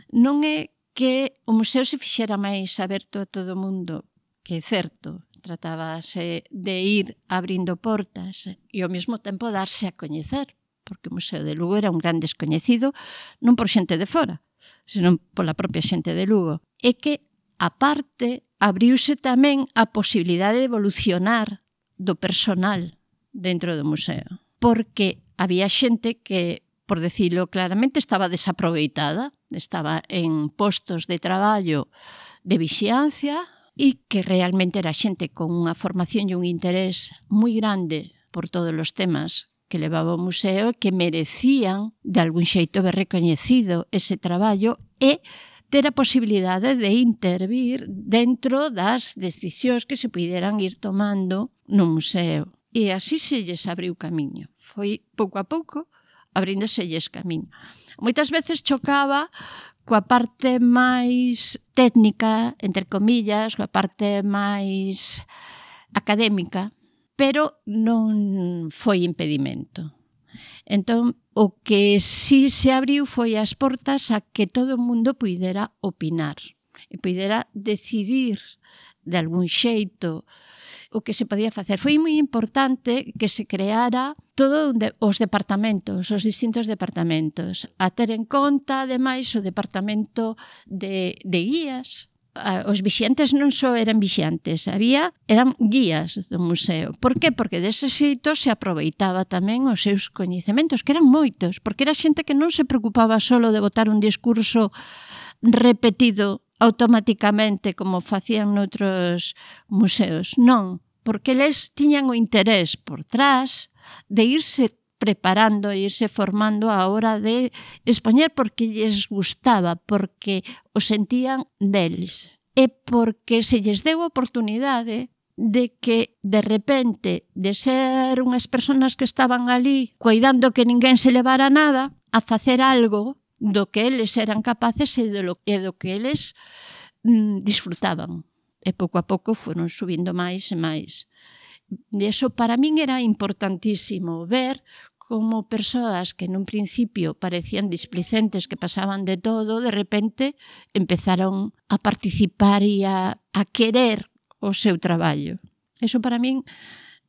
non é que o museo se fixera máis aberto a todo o mundo, que é certo, tratábase de ir abrindo portas e ao mesmo tempo darse a coñecer, porque o Museo de Lugo era un gran descoñecido non por xente de fora, senón pola propia xente de Lugo. E que, aparte, abriuse tamén a posibilidade de evolucionar do personal dentro do museo, porque había xente que, por decirlo claramente, estaba desaproveitada estaba en postos de traballo de vixiancia e que realmente era xente con unha formación e un interés moi grande por todos os temas que levaba o museo que merecían de algún xeito ver recoñecido ese traballo e ter a posibilidade de intervir dentro das decisións que se puderan ir tomando no museo. E así se lles abriu camiño. Foi pouco a pouco abrindoselles camiño. Moitas veces chocaba coa parte máis técnica, entre comillas, coa parte máis académica, pero non foi impedimento. Entón, o que sí se abriu foi as portas a que todo o mundo puidera opinar e puidera decidir de algún xeito o que se podía facer. Foi moi importante que se creara todo os departamentos, os distintos departamentos, a ter en conta, ademais, o departamento de, de guías, os vixiantes non só eran vixiantes, había eran guías do museo. Por que? Porque dese xeito se aproveitaba tamén os seus coñecementos, que eran moitos, porque era xente que non se preocupaba solo de botar un discurso repetido automáticamente como facían noutros museos. Non, porque eles tiñan o interés por trás de irse preparando e irse formando a hora de expoñer porque lles gustaba, porque o sentían deles e porque se lles deu a oportunidade de que de repente de ser unhas persoas que estaban ali cuidando que ninguén se levara nada a facer algo do que eles eran capaces e do, e do que eles mm, disfrutaban e pouco a pouco foron subindo máis e máis. E eso para min era importantísimo ver como persoas que nun principio parecían displicentes, que pasaban de todo, de repente empezaron a participar e a, a querer o seu traballo. Eso para min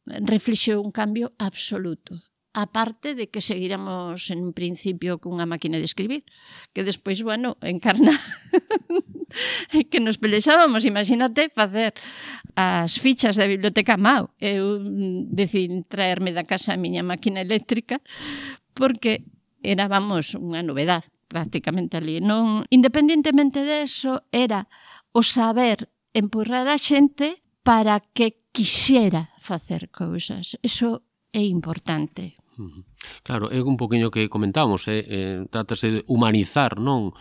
reflexou un cambio absoluto aparte de que seguíramos en un principio cunha máquina de escribir, que despois, bueno, encarna que nos pelexábamos, imagínate facer as fichas da biblioteca Mau, eu mm, decín traerme da casa a miña máquina eléctrica, porque era, vamos, unha novedad prácticamente ali. Non, independentemente deso, era o saber empurrar a xente para que quixera facer cousas. Eso é importante. Claro, é un poquinho que comentábamos, eh, eh, trátase de humanizar, non?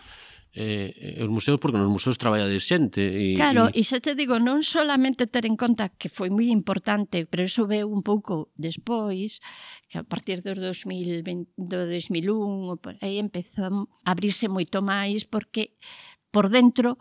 eh, os museos porque nos museos traballa de xente e, Claro, e... e xa te digo, non solamente ter en conta que foi moi importante pero iso veu un pouco despois que a partir dos 2020, do 2001 por aí empezou a abrirse moito máis porque por dentro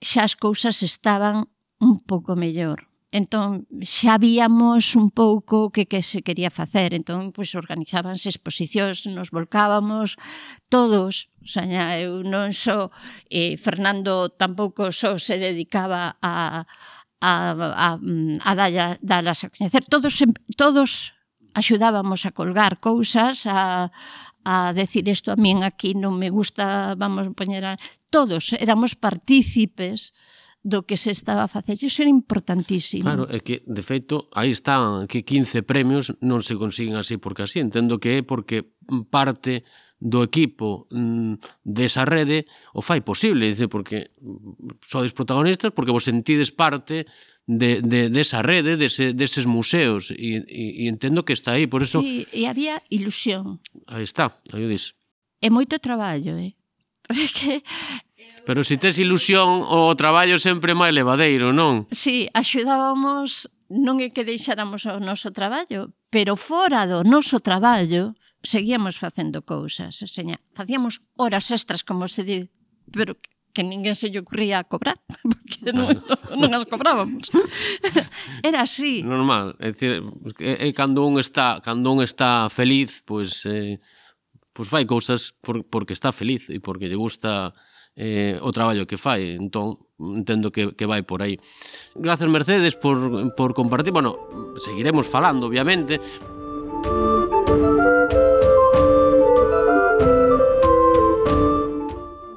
xa as cousas estaban un pouco mellor Entón, xa víamos un pouco que, que se quería facer. Entón, pois, organizábanse exposicións, nos volcábamos todos. Xa, eu non só, eh, Fernando tampouco só se dedicaba a, a, a, a dalla, dalas a coñecer. Todos, todos axudábamos a colgar cousas, a, a decir isto a min aquí non me gusta, vamos a poñer a... Todos éramos partícipes do que se estaba a facer. Iso era importantísimo. Claro, é que, de feito, aí están que 15 premios non se consiguen así porque así. Entendo que é porque parte do equipo mm, desa rede o fai posible, dice, porque sodes protagonistas, porque vos sentides parte de, de, desa rede, dese, de deses museos e, e, e entendo que está aí, por eso... Sí, e había ilusión. Aí está, aí o dis. É moito traballo, eh? que Pero se si tes ilusión, o traballo sempre é máis levadeiro, non? Si, sí, axudábamos, non é que deixáramos o noso traballo, pero fora do noso traballo seguíamos facendo cousas, seña, facíamos horas extras, como se di, pero que ninguén se lle ocurría a cobrar, porque non, non as cobrábamos. Era así. Normal, é dicir, é, é cando un está, cando un está feliz, pois pues, eh, pois pues fai cousas por, porque está feliz e porque lle gusta eh, o traballo que fai. Entón, entendo que, que vai por aí. Grazas, Mercedes, por, por compartir. Bueno, seguiremos falando, obviamente.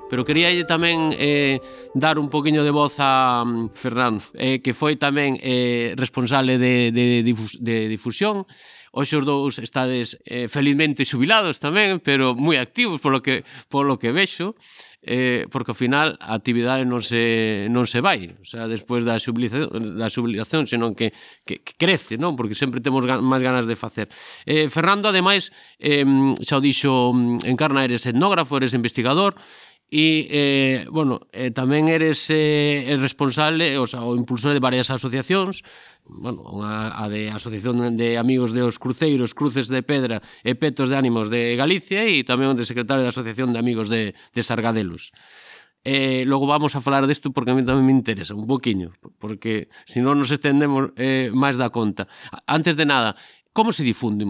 Pero quería tamén eh, dar un poquinho de voz a um, Fernando, eh, que foi tamén eh, responsable de, de, de difusión. Hoxe os dous estades eh, felizmente xubilados tamén, pero moi activos polo que, polo que vexo eh, porque ao final a actividade non se, non se vai, o sea, despois da xubilación, da xubilación senón que, que, que crece, non? porque sempre temos gan, máis ganas de facer. Eh, Fernando, ademais, eh, xa o dixo mm, Encarna, eres etnógrafo, eres investigador, E, eh, bueno, eh, tamén eres eh, responsable, o, sea, o impulsor de varias asociacións, bueno, unha, a de Asociación de Amigos de os Cruceiros, Cruces de Pedra e Petos de Ánimos de Galicia e tamén de secretario da Asociación de Amigos de, de Sargadelos. Eh, logo vamos a falar desto porque a mí tamén me interesa un poquinho, porque se non nos estendemos eh, máis da conta. Antes de nada, como se difunde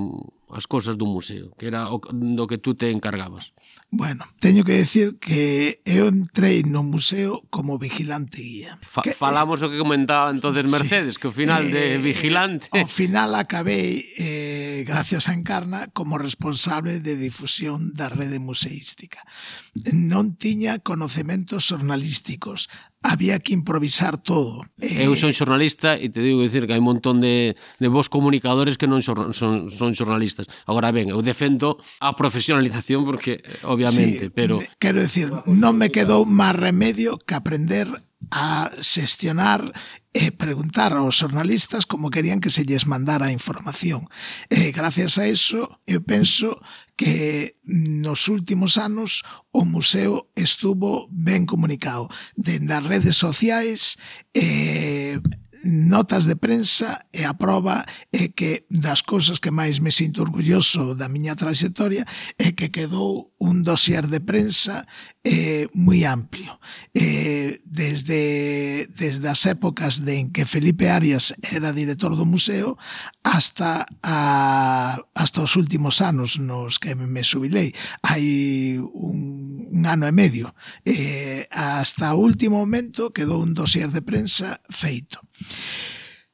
as cousas do museo, que era o, do que tú te encargabas. Bueno, teño que decir que eu entrei no museo como vigilante guía. Fa que, falamos eh, o que comentaba entonces Mercedes, sí, que ao final eh, de vigilante... Ao final acabei, eh, gracias a Encarna, como responsable de difusión da rede museística. Non tiña conocementos jornalísticos, había que improvisar todo. Eh, eu son xornalista e te digo decir que hai un montón de, de vos comunicadores que non son, son, son xornalistas Agora ben, eu defendo a profesionalización porque obviamente, sí, pero quero decir, non me quedou máis remedio que aprender a xestionar e preguntar aos xornalistas como querían que se lles mandara a información. E gracias a eso, eu penso que nos últimos anos o museo estuvo ben comunicado dende as redes sociais e notas de prensa e a prova é que das cousas que máis me sinto orgulloso da miña trayectoria é que quedou un dossier de prensa eh, moi amplio. Eh, desde, desde as épocas de en que Felipe Arias era director do museo hasta, a, hasta os últimos anos nos que me subilei. Hai un, un ano e medio. Eh, hasta o último momento quedou un dossier de prensa feito.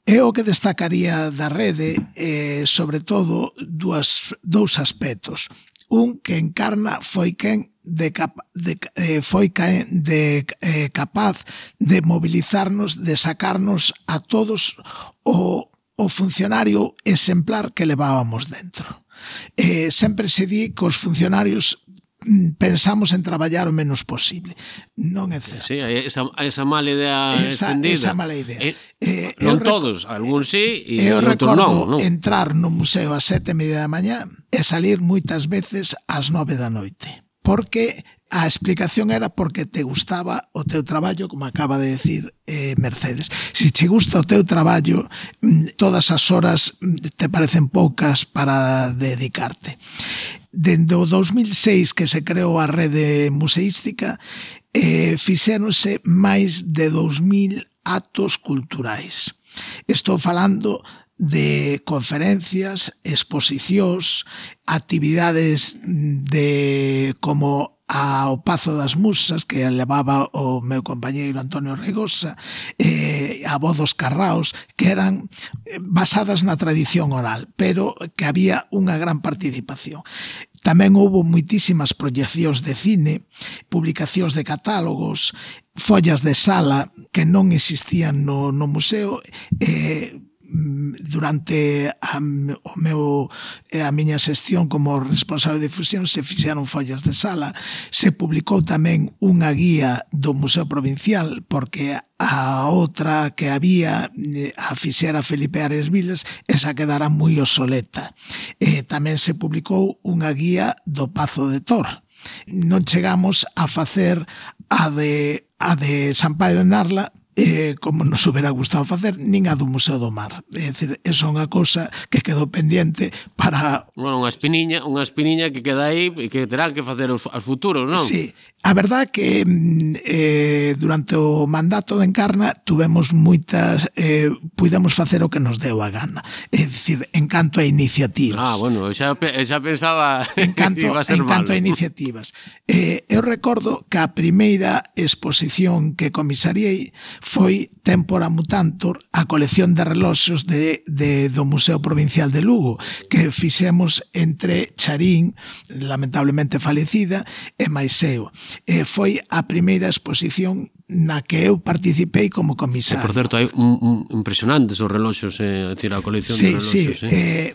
É o que destacaría da rede, eh, sobre todo, dúas, dous aspectos. Un que encarna foi quen de, cap, de eh, foi caen de eh, capaz de mobilizarnos, de sacarnos a todos o, o funcionario exemplar que levábamos dentro. Eh, sempre se di que os funcionarios Mm, pensamos en traballar o menos posible. Non é certo. Sí, esa, esa mala idea esa, extendida. Esa mala idea. Eh, eh, non todos, algúns sí e outros non. Eu entrar no museo a sete e media da mañá e salir moitas veces ás nove da noite. Porque a explicación era porque te gustaba o teu traballo, como acaba de decir eh, Mercedes. Si che gusta o teu traballo, mm, todas as horas mm, te parecen poucas para dedicarte. Dende o 2006 que se creou a rede museística, eh, fixéronse máis de 2000 actos culturais. Estou falando de conferencias, exposicións, actividades de como ao Pazo das Musas que levaba o meu compañeiro Antonio Regosa e a voz dos Carraos que eran eh, basadas na tradición oral pero que había unha gran participación. Tamén houve moitísimas proyeccións de cine, publicacións de catálogos, follas de sala que non existían no, no museo, eh, Mm, durante a, o meu a miña xestión como responsable de difusión se fixeron follas de sala, se publicou tamén unha guía do Museo Provincial porque a outra que había eh, a fixera Felipe Ares Viles esa quedara moi obsoleta. Eh, tamén se publicou unha guía do Pazo de Tor. Non chegamos a facer a de a de San Pedro de Narla eh, como nos hubiera gustado facer, nin a do Museo do Mar. É dicir, esa é unha cousa que quedou pendiente para... Bueno, unha espiniña, unha espiniña que queda aí e que terán que facer os, os futuros, non? Sí, a verdad que mm, eh, durante o mandato de Encarna tuvemos moitas... Eh, puidemos facer o que nos deu a gana. É dicir, en canto a iniciativas. Ah, bueno, xa, xa pensaba en canto, que iba a ser En malo. canto a iniciativas. Eh, eu recordo que a primeira exposición que comisariei foi Tempora Mutantor, a colección de reloxos de, de, do Museo Provincial de Lugo, que fixemos entre Charín, lamentablemente falecida, e Maiseo. E foi a primeira exposición na que eu participei como comisario. E, por certo, hai un, un impresionantes os reloxos, eh, decir, a colección sí, de reloxos. Sí, eh. Eh,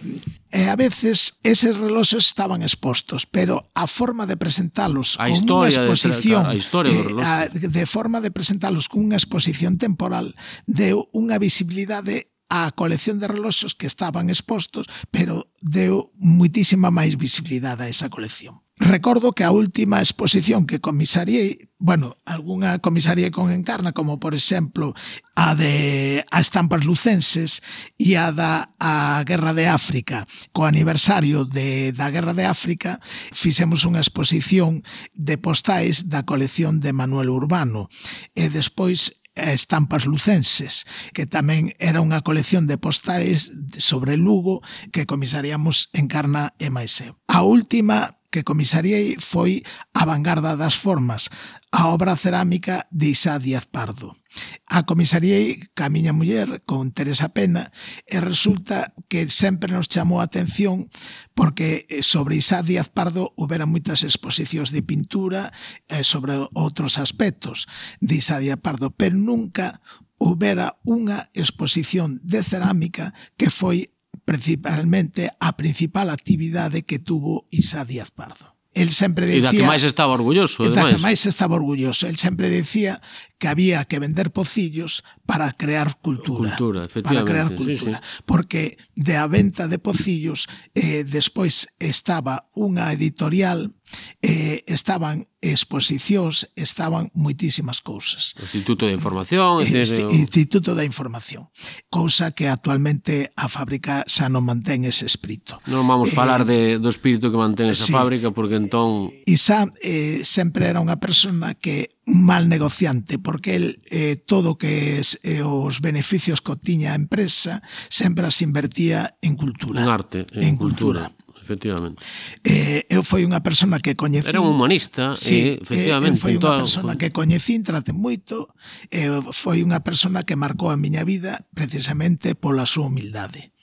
eh, a veces eses reloxos estaban expostos, pero a forma de presentalos a con unha exposición, de, a historia dos reloxos. Eh, a, de forma de presentalos con unha exposición temporal, deu unha visibilidade a colección de reloxos que estaban expostos, pero deu muitísima máis visibilidade a esa colección. Recordo que a última exposición que comisariei, bueno, algunha comisaría con Encarna, como por exemplo a de a estampas lucenses e a da a Guerra de África. Co aniversario de, da Guerra de África fixemos unha exposición de postais da colección de Manuel Urbano. E despois estampas lucenses, que tamén era unha colección de postais sobre Lugo que comisariamos en Carna e Maiseu. A última que comisariei foi A vanguarda das formas, a obra cerámica de Isá Díaz Pardo. A comisariei ca miña muller con Teresa Pena e resulta que sempre nos chamou a atención porque eh, sobre Isá Díaz Pardo houbera moitas exposicións de pintura e sobre outros aspectos de Isá Díaz Pardo, pero nunca houbera unha exposición de cerámica que foi principalmente a principal actividade que tuvo Isa Díaz Pardo. El sempre decía, e da que máis estaba orgulloso, e da que máis estaba orgulloso. El sempre decía que había que vender pocillos para crear cultura. Cultura, efectivamente. Para crear cultura. Sí, sí. Porque de a venta de pocillos eh, despois estaba unha editorial eh, estaban exposicións, estaban moitísimas cousas. O Instituto de Información. Eh, este. Instituto da Información, cousa que actualmente a fábrica xa non mantén ese espírito. Non vamos eh, falar de, do espírito que mantén esa sí, fábrica, porque entón... Eh, Isa eh, sempre era unha persona que mal negociante, porque el eh, todo que es, eh, os beneficios que tiña a empresa sempre as invertía en cultura. En arte, en, en cultura. cultura Efectivamente. Eh, eu foi unha persona que coñecí... Era un humanista, eh, sí, e, efectivamente. Eh, eu foi unha persona que coñecín trate moito, eh, foi unha persona que marcou a miña vida precisamente pola súa humildade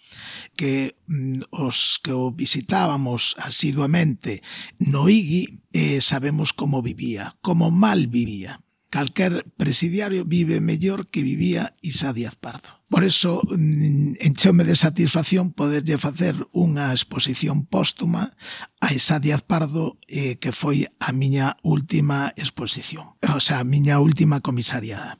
que mm, os que o visitábamos asiduamente no IGI eh, sabemos como vivía, como mal vivía calquer presidiario vive mellor que vivía Isa Díaz Pardo. Por eso mm, encheume de satisfacción poderlle facer unha exposición póstuma a Isa Díaz Pardo eh, que foi a miña última exposición, o sea, a miña última comisariada.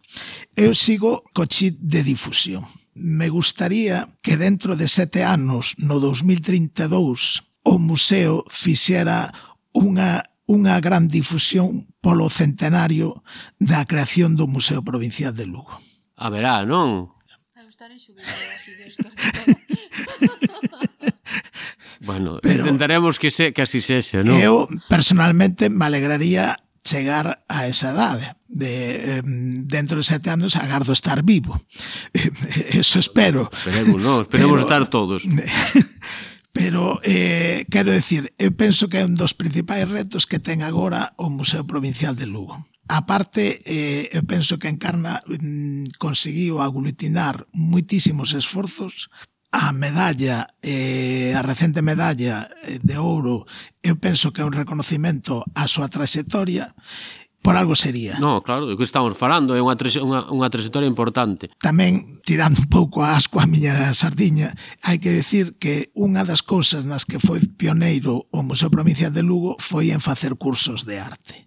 Eu sigo co chip de difusión. Me gustaría que dentro de sete anos, no 2032, o museo fixera unha unha gran difusión polo centenario da creación do Museo Provincial de Lugo. A verá, non? En Bueno, Pero intentaremos que, se, que así sexa, non? Eu, personalmente, me alegraría chegar a esa edade. De, dentro de sete anos agardo estar vivo. Eso espero. Esperemos, no, esperemos Pero, estar todos. Pero, eh, quero decir, eu penso que é un dos principais retos que ten agora o Museo Provincial de Lugo. A parte, eh, eu penso que Encarna mm, conseguiu aglutinar muitísimos esforzos a medalla, eh, a recente medalla eh, de ouro, eu penso que é un reconocimento á súa trayectoria por algo sería. No, claro, o que estamos falando é unha, unha, unha trayectoria importante. Tamén, tirando un pouco a asco a miña sardiña, hai que decir que unha das cousas nas que foi pioneiro o Museo Provincial de Lugo foi en facer cursos de arte.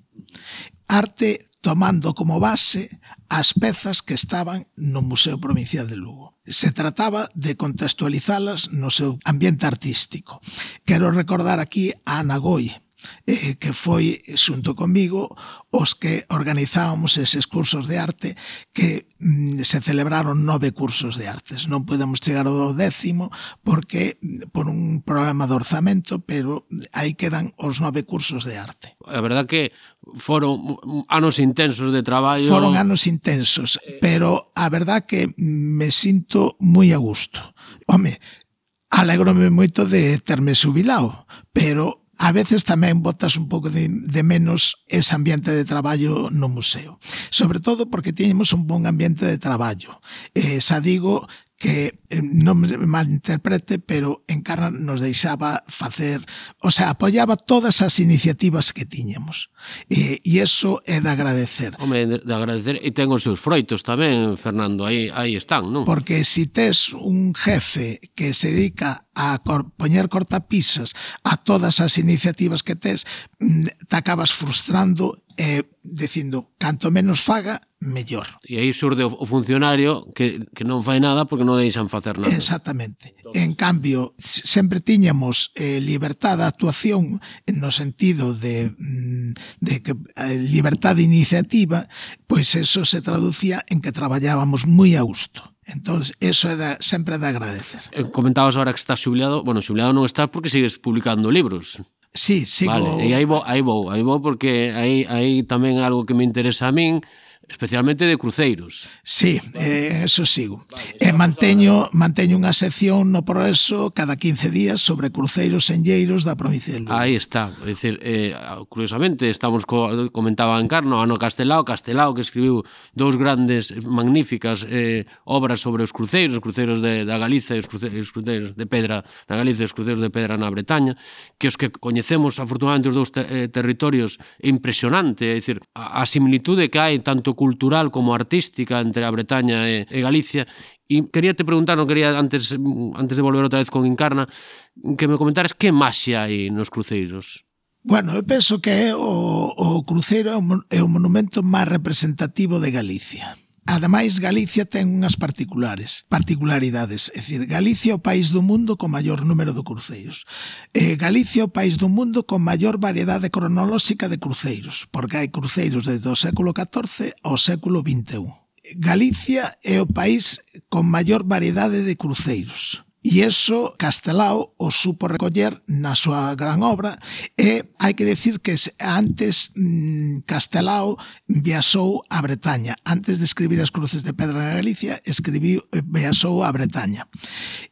Arte tomando como base as pezas que estaban no Museo Provincial de Lugo. Se trataba de contextualizalas no seu ambiente artístico. Quero recordar aquí a Ana Goi, eh, que foi xunto comigo os que organizábamos eses cursos de arte que mm, se celebraron nove cursos de artes. Non podemos chegar ao décimo porque mm, por un problema de orzamento, pero aí quedan os nove cursos de arte. A verdad que foron anos intensos de traballo. Foron anos intensos, eh. pero a verdad que mm, me sinto moi a gusto. Home, alegrome moito de terme subilado, pero a veces tamén botas un pouco de, de menos ese ambiente de traballo no museo. Sobre todo porque tiñemos un bon ambiente de traballo. Eh, xa digo que eh, non me malinterprete, pero Encarna nos deixaba facer, o sea, apoiaba todas as iniciativas que tiñamos. E, e eso é de agradecer. Home, de agradecer e ten os seus froitos tamén, Fernando, aí aí están, non? Porque se si tes un jefe que se dedica a cor, poñer cortapisas a todas as iniciativas que tes, mm, te acabas frustrando e eh, dicindo, canto menos faga, mellor. E aí surde o funcionario que, que non fai nada porque non deixan facer nada. Exactamente. En cambio, sempre tiñamos eh, libertad de actuación no sentido de, mm, de que eh, libertad de iniciativa, pois eso se traducía en que traballábamos moi a gusto. Entón, eso é da, sempre é de agradecer. Eh, comentabas agora que estás xubilado. Bueno, xubilado non estás porque sigues publicando libros. Sí, sigo... Vale, e aí vou, aí vou, aí vou porque aí, aí tamén algo que me interesa a min, especialmente de cruceiros. Sí, eh, eso sigo. Vale, e eh, manteño, manteño unha sección no progreso cada 15 días sobre cruceiros enlleiros da provincia de Lugo. Aí está, é dicir, eh, curiosamente, estamos co, comentaba en Carno, ano Castelao, Castelao que escribiu dous grandes, eh, magníficas eh, obras sobre os cruceiros, os cruceiros de, da Galiza e os cruceiros, os cruceiros de pedra na Galiza e os cruceiros de pedra na Bretaña, que os que coñecemos afortunadamente os dous te, eh, territorios é impresionante, é dicir, a, a similitude que hai tanto cultural como artística entre a Bretaña e, e Galicia E quería te preguntar, non quería antes antes de volver outra vez con Incarna, que me comentares que maxia hai nos cruceiros. Bueno, eu penso que o, o cruceiro é o, é o monumento máis representativo de Galicia. Ademais, Galicia ten unhas particulares, particularidades. É dicir, Galicia é o país do mundo con maior número de cruceiros. Eh, Galicia é o país do mundo con maior variedade cronolóxica de cruceiros, porque hai cruceiros desde o século XIV ao século XXI. Galicia é o país con maior variedade de cruceiros E eso Castelao o supo recoller na súa gran obra e hai que decir que antes mm, Castelao viaxou a Bretaña. Antes de escribir as cruces de pedra na Galicia, escribiu eh, viaxou a Bretaña.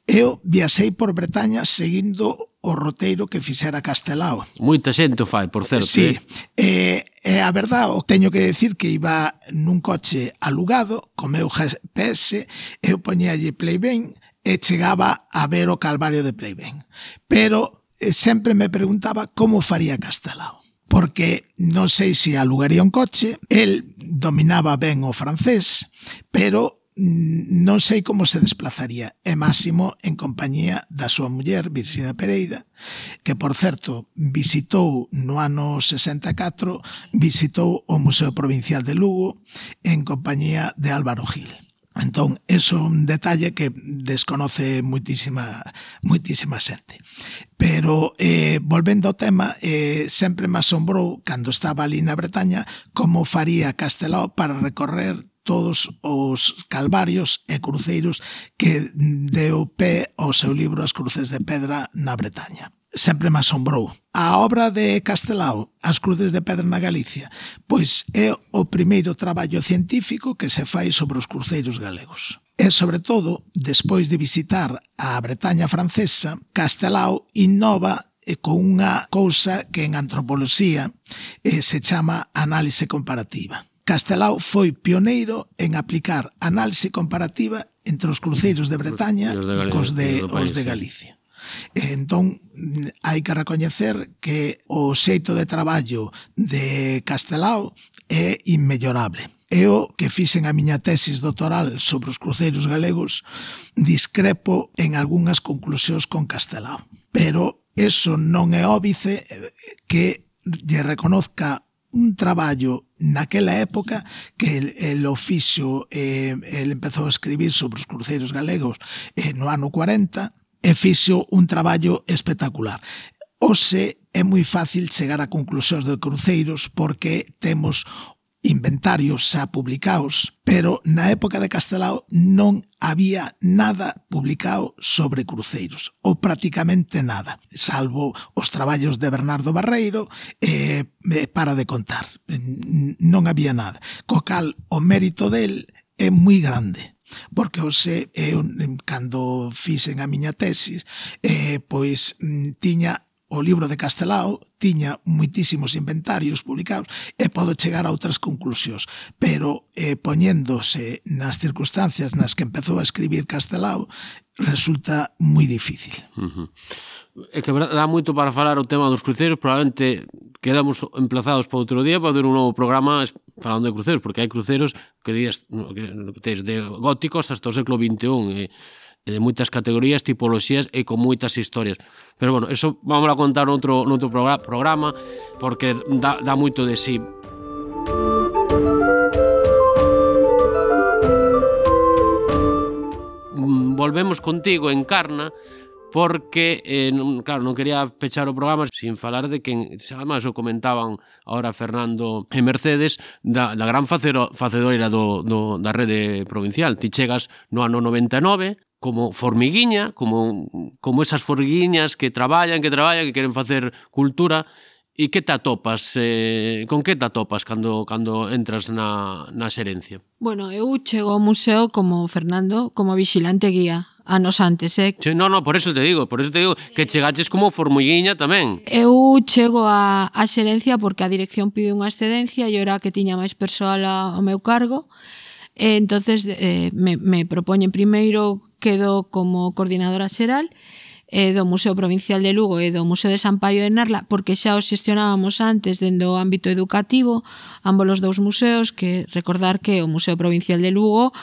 Eu viaxei por Bretaña seguindo o roteiro que fixera Castelao. Moita xente o fai, por certo. Sí, eh? e, e a verdade, o teño que decir que iba nun coche alugado, co meu GPS, eu poñíalle Playbain, e chegaba a ver o Calvario de Pleiben. Pero eh, sempre me preguntaba como faría Castelao porque non sei se alugaría un coche, el dominaba ben o francés, pero mm, non sei como se desplazaría, e máximo en compañía da súa muller, Virxinia Pereira, que, por certo, visitou no ano 64, visitou o Museo Provincial de Lugo en compañía de Álvaro Gil. Entón, eso é un detalle que desconoce muitísima, muitísima xente. Pero, eh, volvendo ao tema, eh, sempre me asombrou, cando estaba ali na Bretaña, como faría Castelao para recorrer todos os calvarios e cruceiros que deu pé ao seu libro As cruces de pedra na Bretaña sempre me asombrou. A obra de Castelao, As cruces de pedra na Galicia, pois é o primeiro traballo científico que se fai sobre os cruceiros galegos. E, sobre todo, despois de visitar a Bretaña francesa, Castelao innova con unha cousa que en antropoloxía eh, se chama análise comparativa. Castelao foi pioneiro en aplicar análise comparativa entre os cruceiros de Bretaña e os de, cos de, os de Galicia. E entón, hai que recoñecer que o xeito de traballo de Castelao é inmellorable. Eu, que fixen a miña tesis doctoral sobre os cruceiros galegos, discrepo en algunhas conclusións con Castelao. Pero eso non é óbice eh, que lle reconozca un traballo naquela época que el, el oficio eh, el empezou a escribir sobre os cruceiros galegos eh, no ano 40 e fixo un traballo espectacular. Ose é moi fácil chegar a conclusións de cruceiros porque temos inventarios xa publicados, pero na época de Castelao non había nada publicado sobre cruceiros, ou prácticamente nada, salvo os traballos de Bernardo Barreiro eh, para de contar. Non había nada. Co cal, o mérito del é moi grande porque eu sei, eu, cando fixen a miña tesis, eh, pois mm, tiña o libro de Castelao tiña muitísimos inventarios publicados e podo chegar a outras conclusións. Pero eh, poñéndose nas circunstancias nas que empezou a escribir Castelao, resulta moi difícil. Uh -huh. É que dá moito para falar o tema dos cruceiros, probablemente quedamos emplazados para outro día para ter un novo programa falando de cruceiros, porque hai cruceiros que días que de góticos hasta o século XXI e, e de moitas categorías, tipoloxías e con moitas historias. Pero bueno, eso vamos a contar noutro, noutro programa porque dá, dá moito de sí. volvemos contigo en Carna porque, eh, non, claro, non quería pechar o programa sin falar de que, además, o comentaban ahora Fernando e Mercedes, da, da gran facero, facedoira do, do, da rede provincial. Ti chegas no ano 99, como formiguiña, como, como esas formiguiñas que traballan, que traballan, que queren facer cultura, E que te atopas, eh, con que te atopas cando, cando entras na, na xerencia? Bueno, eu chego ao museo como Fernando, como vigilante guía anos antes, eh? Che, no, no, por eso te digo, por eso te digo que chegaches como formulliña tamén. Eu chego a, a xerencia porque a dirección pide unha excedencia e era que tiña máis persoal ao meu cargo. E entonces eh, me, me propoñen primeiro, quedo como coordinadora xeral e eh, do Museo Provincial de Lugo e do Museo de San Paio de Narla porque xa os xestionábamos antes dende o ámbito educativo ambos os dous museos que recordar que o Museo Provincial de Lugo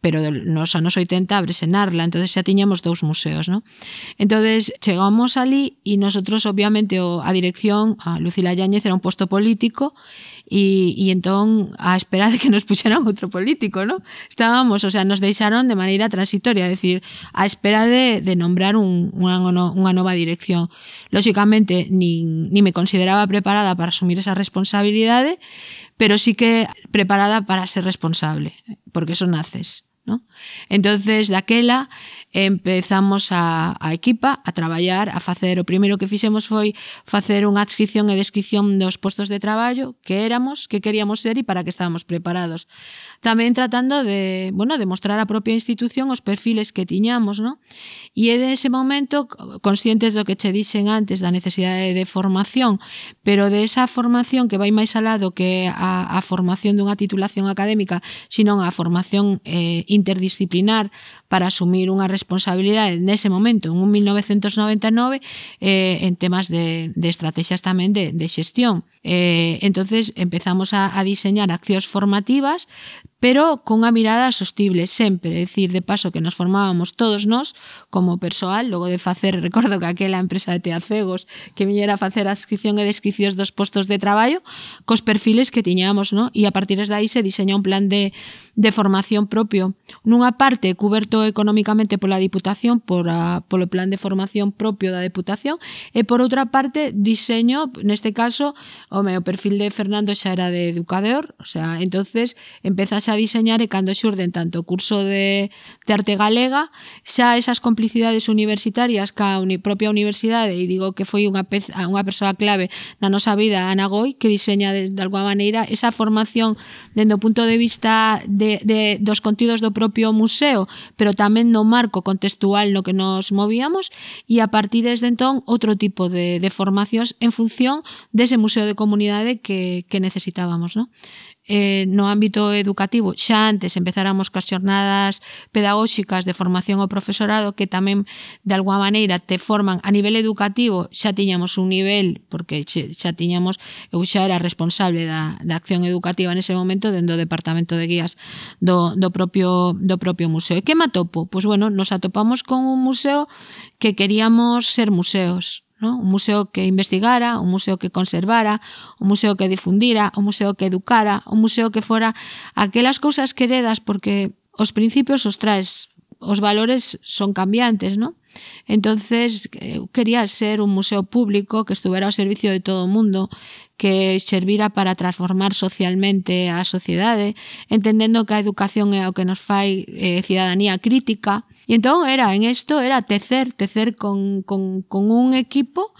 pero nos anos 80 abrese Narla, entonces xa tiñamos dous museos, ¿no? Entonces chegamos ali e nosotros obviamente o, a dirección, a Lucila Yáñez era un posto político e, e entón a espera de que nos puxeran outro político, ¿no? Estábamos, o sea, nos deixaron de maneira transitoria, é dicir, a espera de, de nombrar un, unha, unha nova dirección. Lóxicamente, nin, ni me consideraba preparada para asumir esa responsabilidade, pero sí que preparada para ser responsable, porque eso naces. ¿no? Entonces, daquela empezamos a, a equipa a traballar, a facer, o primeiro que fixemos foi facer unha adscripción e descripción dos postos de traballo, que éramos, que queríamos ser e para que estábamos preparados. Tamén tratando de, bueno, de mostrar a propia institución os perfiles que tiñamos, ¿no? E é dese momento, conscientes do que che dixen antes da necesidade de formación, pero de esa formación que vai máis alado que a, a formación dunha titulación académica, sino a formación eh, interdisciplinar para asumir unha responsabilidade nese momento, en un 1999, eh, en temas de, de estrategias tamén de, de xestión. Eh, entonces empezamos a, a diseñar accións formativas pero con a mirada sostible sempre, é dicir, de paso que nos formábamos todos nós como persoal, logo de facer, recordo que aquela empresa de Teacegos que viñera a facer a descripción e descripcións dos postos de traballo, cos perfiles que tiñamos, no? e a partir de aí se diseña un plan de de formación propio. Nunha parte cuberto economicamente pola Diputación por a, polo plan de formación propio da Deputación e por outra parte diseño, neste caso, o meu perfil de Fernando xa era de educador, o sea, entonces empezas a diseñar e cando xurden tanto o curso de, de arte galega, xa esas complicidades universitarias ca uni, propia universidade e digo que foi unha, pez, unha persoa clave na nosa vida, Ana Goi, que diseña de, de alguma maneira esa formación dende o punto de vista de de, dos contidos do propio museo, pero tamén no marco contextual no que nos movíamos, e a partir desde entón outro tipo de, de formacións en función dese museo de comunidade que, que necesitábamos. ¿no? eh, no ámbito educativo xa antes empezáramos cas xornadas pedagóxicas de formación ao profesorado que tamén de alguma maneira te forman a nivel educativo xa tiñamos un nivel porque xa tiñamos eu xa era responsable da, da acción educativa nese momento dentro do departamento de guías do, do propio do propio museo. E que me atopo? Pois bueno, nos atopamos con un museo que queríamos ser museos ¿no? Un museo que investigara, un museo que conservara, un museo que difundira, un museo que educara, un museo que fora aquelas cousas heredas porque os principios os traes, os valores son cambiantes, ¿no? Entonces, eh, quería ser un museo público que estuvera ao servicio de todo o mundo, que servira para transformar socialmente a sociedade, entendendo que a educación é o que nos fai eh, cidadanía crítica, E entón era, en isto, era tecer, tecer con, con, un equipo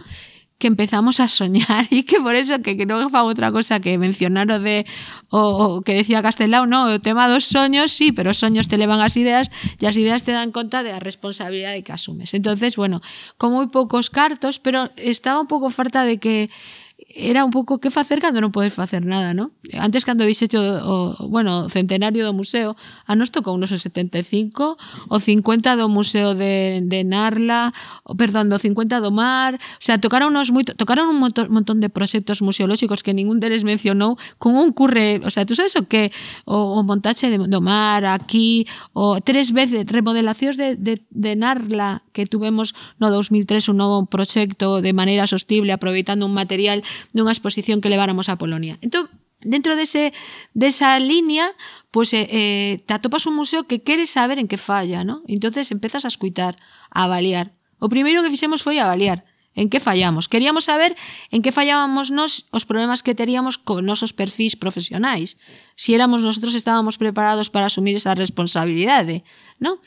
que empezamos a soñar e que por eso que, que non fago outra cosa que mencionar o de o, que decía Castelao, no, o tema dos soños, sí, pero os soños te levan as ideas e as ideas te dan conta de a responsabilidade que asumes. Entonces, bueno, con moi poucos cartos, pero estaba un pouco farta de que era un pouco que facer cando non podes facer nada, non? Antes cando dixecho o, bueno, o centenario do museo, a nos tocou unos o 75, o 50 do museo de, de Narla, o, perdón, do 50 do Mar, o sea, tocaron unos moito, tocaron un montón, montón de proxectos museolóxicos que ningún deles mencionou, con un curre, o sea, tú sabes o que o, o montaxe de, do Mar aquí, o tres veces remodelacións de, de, de Narla que tuvemos no 2003 un novo proxecto de maneira sostible aproveitando un material dunha exposición que leváramos a Polonia. Entón, dentro dese, desa liña, pois pues, eh, eh, te atopas un museo que queres saber en que falla, ¿no? entonces empezas a escuitar, a avaliar. O primeiro que fixemos foi avaliar en que fallamos. Queríamos saber en que fallábamos nos os problemas que teríamos con nosos perfis profesionais. Si éramos nosotros estábamos preparados para asumir esa responsabilidade. ¿no?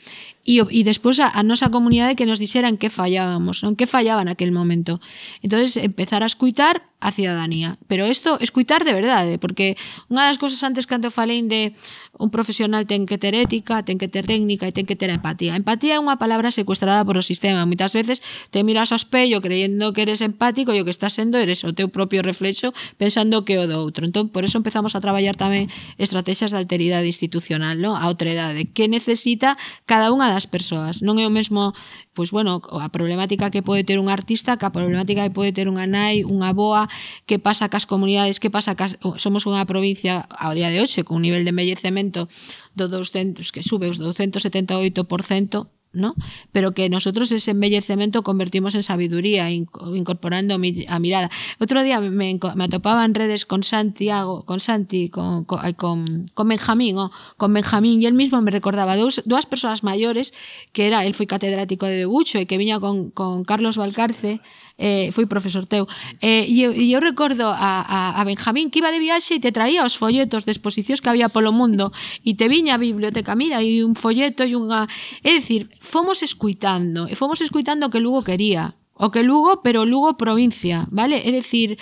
E, e despois a, a nosa comunidade que nos dixeran que fallábamos, non? Que fallaba naquel momento. entonces empezar a escuitar a ciudadanía. Pero isto, escuitar de verdade, porque unha das cousas antes cando falei de un profesional ten que ter ética, ten que ter técnica e ten que ter empatía. Empatía é unha palabra secuestrada por o sistema. Moitas veces te miras ao espello creyendo que eres empático e o que estás sendo eres o teu propio reflexo pensando que o do outro. Entón, por eso empezamos a traballar tamén estrategias de alteridade institucional, ¿no? a outra edade. Que necesita cada unha das persoas. Non é o mesmo, pois bueno, a problemática que pode ter un artista, que a problemática que pode ter unha nai, unha boa, que pasa cas comunidades, que pasa cas... Somos unha provincia ao día de hoxe con un nivel de envellecemento do 200, que sube os 278%, ¿no? Pero que nosotros ese embellecemento convertimos en sabiduría, incorporando a mirada. Otro día me, me atopaba en redes con Santiago, con Santi, con, con, con, Benjamín, ¿no? con Benjamín, y él mismo me recordaba dos, dos personas mayores, que era, él fue catedrático de debucho y que viña con, con Carlos Valcarce, eh, foi profesor teu. Eh, e, eu, e eu recordo a, a, a Benjamín que iba de viaxe e te traía os folletos de exposicións que había polo mundo e te viña a biblioteca, mira, e un folleto e unha... É dicir, fomos escuitando, e fomos escuitando que Lugo quería. O que Lugo, pero Lugo provincia, vale? É dicir,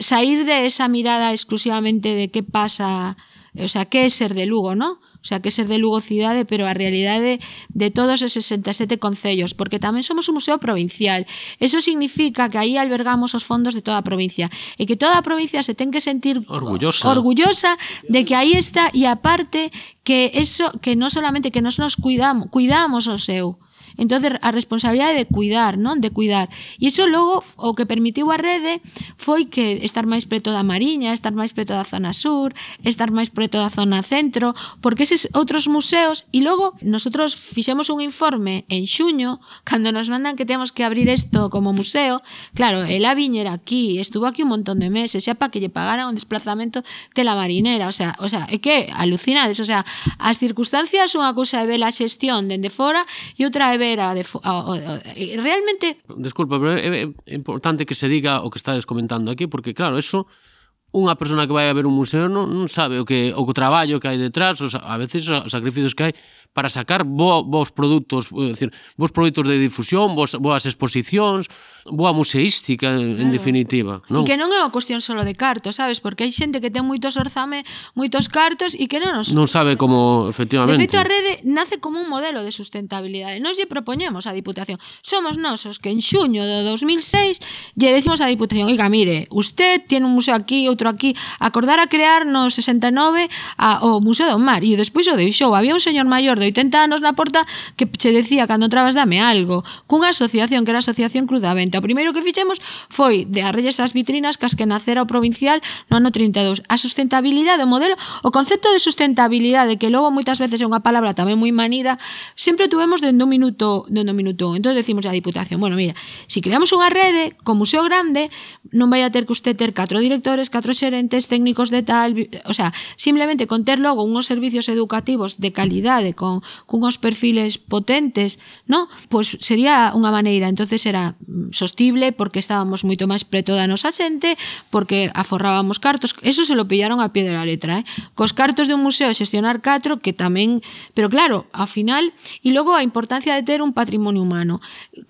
sair de esa mirada exclusivamente de que pasa, o sea, que é ser de Lugo, ¿no? O sea, que ser de Lugo cidade, pero a realidade de todos os 67 concellos, porque tamén somos un museo provincial. Eso significa que aí albergamos os fondos de toda a provincia e que toda a provincia se ten que sentir orgullosa, orgullosa de que aí está e aparte que eso que non solamente que nos nos cuidamos, cuidamos o seu, Entonces, a responsabilidade de cuidar, non? De cuidar. E iso logo, o que permitiu a rede foi que estar máis preto da Mariña, estar máis preto da zona sur, estar máis preto da zona centro, porque eses outros museos, e logo nosotros fixemos un informe en xuño, cando nos mandan que temos que abrir isto como museo, claro, ela viñera aquí, estuvo aquí un montón de meses, xa para que lle pagaran un desplazamento la marinera, o sea, o sea, é que alucinades, o sea, as circunstancias unha cousa é ver a xestión dende fora e outra é ver a, a, a, a realmente Desculpa, pero é, é importante que se diga o que estades comentando aquí porque claro, eso unha persona que vai a ver un museo non, non sabe o que o traballo que hai detrás, os, a veces os sacrificios que hai para sacar bo, bons produtos, é dicir, bons produtos de difusión, vos, boas exposicións, boa museística, claro. en definitiva. Non? E que non é unha cuestión solo de cartos, sabes? Porque hai xente que ten moitos orzame, moitos cartos e que non os... Non sabe como, efectivamente. De feito, a rede nace como un modelo de sustentabilidade. Nos lle propoñemos a Diputación. Somos nós os que en xuño do 2006 lle decimos a Diputación, oiga, mire, usted tiene un museo aquí, outro aquí, acordar a crear no 69 a, o Museo do Mar. E despois o deixou. Había un señor maior de 80 anos na porta que che decía cando entrabas dame algo. Cunha asociación que era a Asociación Crudavente O primeiro que fixemos foi de arrelles as vitrinas cas que nacera o provincial no ano 32. A sustentabilidade, o modelo, o concepto de sustentabilidade, que logo moitas veces é unha palabra tamén moi manida, sempre tuvemos dende un minuto, dende un minuto. Entón decimos a Diputación, bueno, mira, si creamos unha rede con museo grande, non vai a ter que usted ter catro directores, catro xerentes, técnicos de tal, o sea, simplemente con ter logo unhos servicios educativos de calidade con cunhos perfiles potentes, no? Pois pues sería unha maneira, entonces era mm, sostible porque estábamos moito máis preto da nosa xente, porque aforrábamos cartos, eso se lo pillaron a pie de la letra, eh? Cos cartos de un museo xestionar catro que tamén, pero claro, ao final, e logo a importancia de ter un patrimonio humano.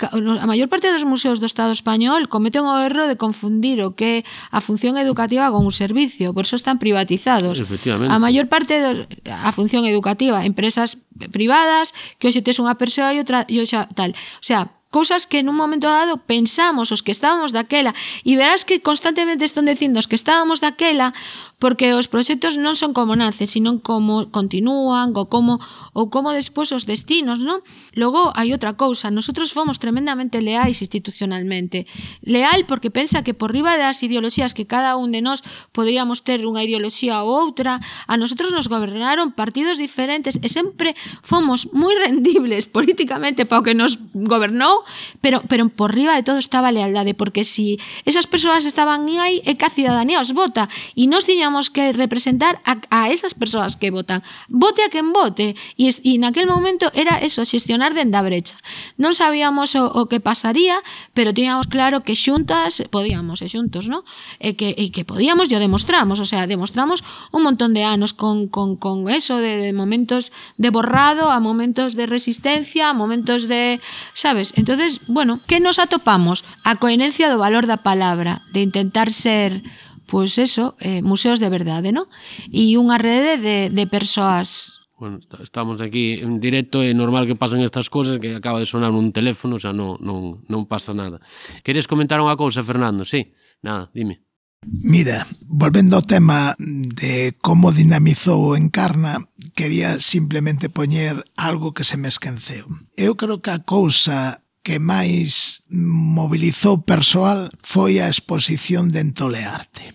A maior parte dos museos do Estado español cometen o erro de confundir o que a función educativa con un servicio, por eso están privatizados. A maior parte da función educativa, empresas privadas, que hoxe tes unha persoa e outra e hoxe tal. O sea, cousas que nun momento dado pensamos os que estábamos daquela e verás que constantemente están dicindo os que estábamos daquela porque os proxectos non son como nacen, sino como continúan, ou como ou como despois os destinos, non? Logo hai outra cousa, nosotros fomos tremendamente leais institucionalmente. Leal porque pensa que por riba das ideoloxías que cada un de nós poderíamos ter unha ideoloxía ou outra, a nosotros nos gobernaron partidos diferentes e sempre fomos moi rendibles políticamente para o que nos gobernou, pero pero por riba de todo estaba a lealdade, porque si esas persoas estaban aí é que a cidadanía os vota e nos tiña tiñamos que representar a, a esas persoas que votan. Vote a quen vote. E, e naquel momento era eso, xestionar dende a brecha. Non sabíamos o, o que pasaría, pero tiñamos claro que xuntas podíamos, e xuntos, no? E que, e que podíamos, e o demostramos. O sea, demostramos un montón de anos con, con, con eso de, de momentos de borrado, a momentos de resistencia, a momentos de... Sabes? Entonces, bueno, que nos atopamos? A coherencia do valor da palabra, de intentar ser pois eso, eh, museos de verdade, no? E unha rede de, de persoas Bueno, estamos aquí en directo, é normal que pasen estas cousas, que acaba de sonar un teléfono, xa non, non, non pasa nada. Queres comentar unha cousa, Fernando? Sí, nada, dime. Mira, volvendo ao tema de como dinamizou Encarna, quería simplemente poñer algo que se me esquenceu. Eu creo que a cousa que máis mobilizou persoal foi a exposición de Entolearte.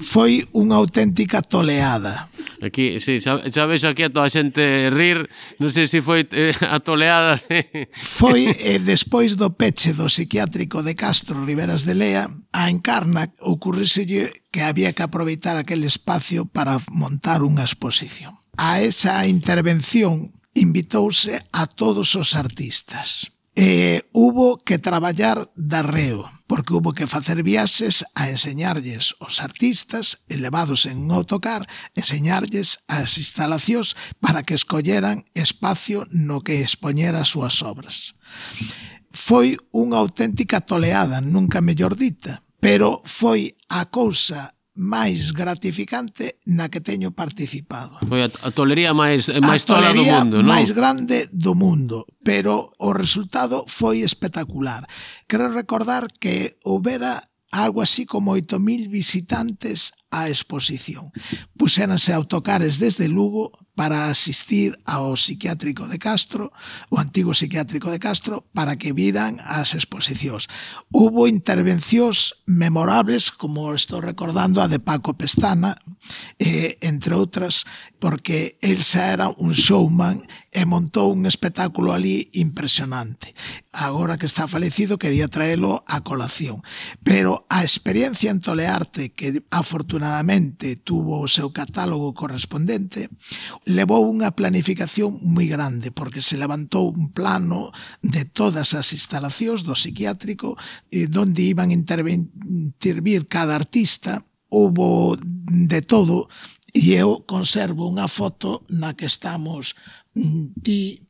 Foi unha auténtica toleada. Aquí, sí, xa, xa vexo aquí a toda a xente rir, non sei se foi eh, a toleada. foi eh, despois do peche do psiquiátrico de Castro Riveras de Lea, a Encarna ocurríselle que había que aproveitar aquel espacio para montar unha exposición. A esa intervención invitouse a todos os artistas eh, hubo que traballar darreo porque hubo que facer viaxes a enseñarlles os artistas elevados en autocar, enseñarlles as instalacións para que escolleran espacio no que expoñera as súas obras. Foi unha auténtica toleada, nunca mellor dita, pero foi a cousa máis gratificante na que teño participado. Foi a, a tolería máis eh, a máis tola do mundo, non? máis grande do mundo, pero o resultado foi espectacular. Quero recordar que houbera algo así como 8.000 visitantes á exposición. Puxéranse autocares desde Lugo para asistir ao psiquiátrico de Castro, o antigo psiquiátrico de Castro, para que viran as exposicións. Hubo intervencións memorables, como estou recordando a de Paco Pestana, eh, entre outras, porque el xa era un showman e montou un espectáculo ali impresionante. Agora que está falecido, quería traelo a colación. Pero a experiencia en Tolearte, que afortunadamente afortunadamente tuvo o seu catálogo correspondente, levou unha planificación moi grande porque se levantou un plano de todas as instalacións do psiquiátrico eh, onde iban intervir cada artista, houbo de todo e eu conservo unha foto na que estamos mm, ti,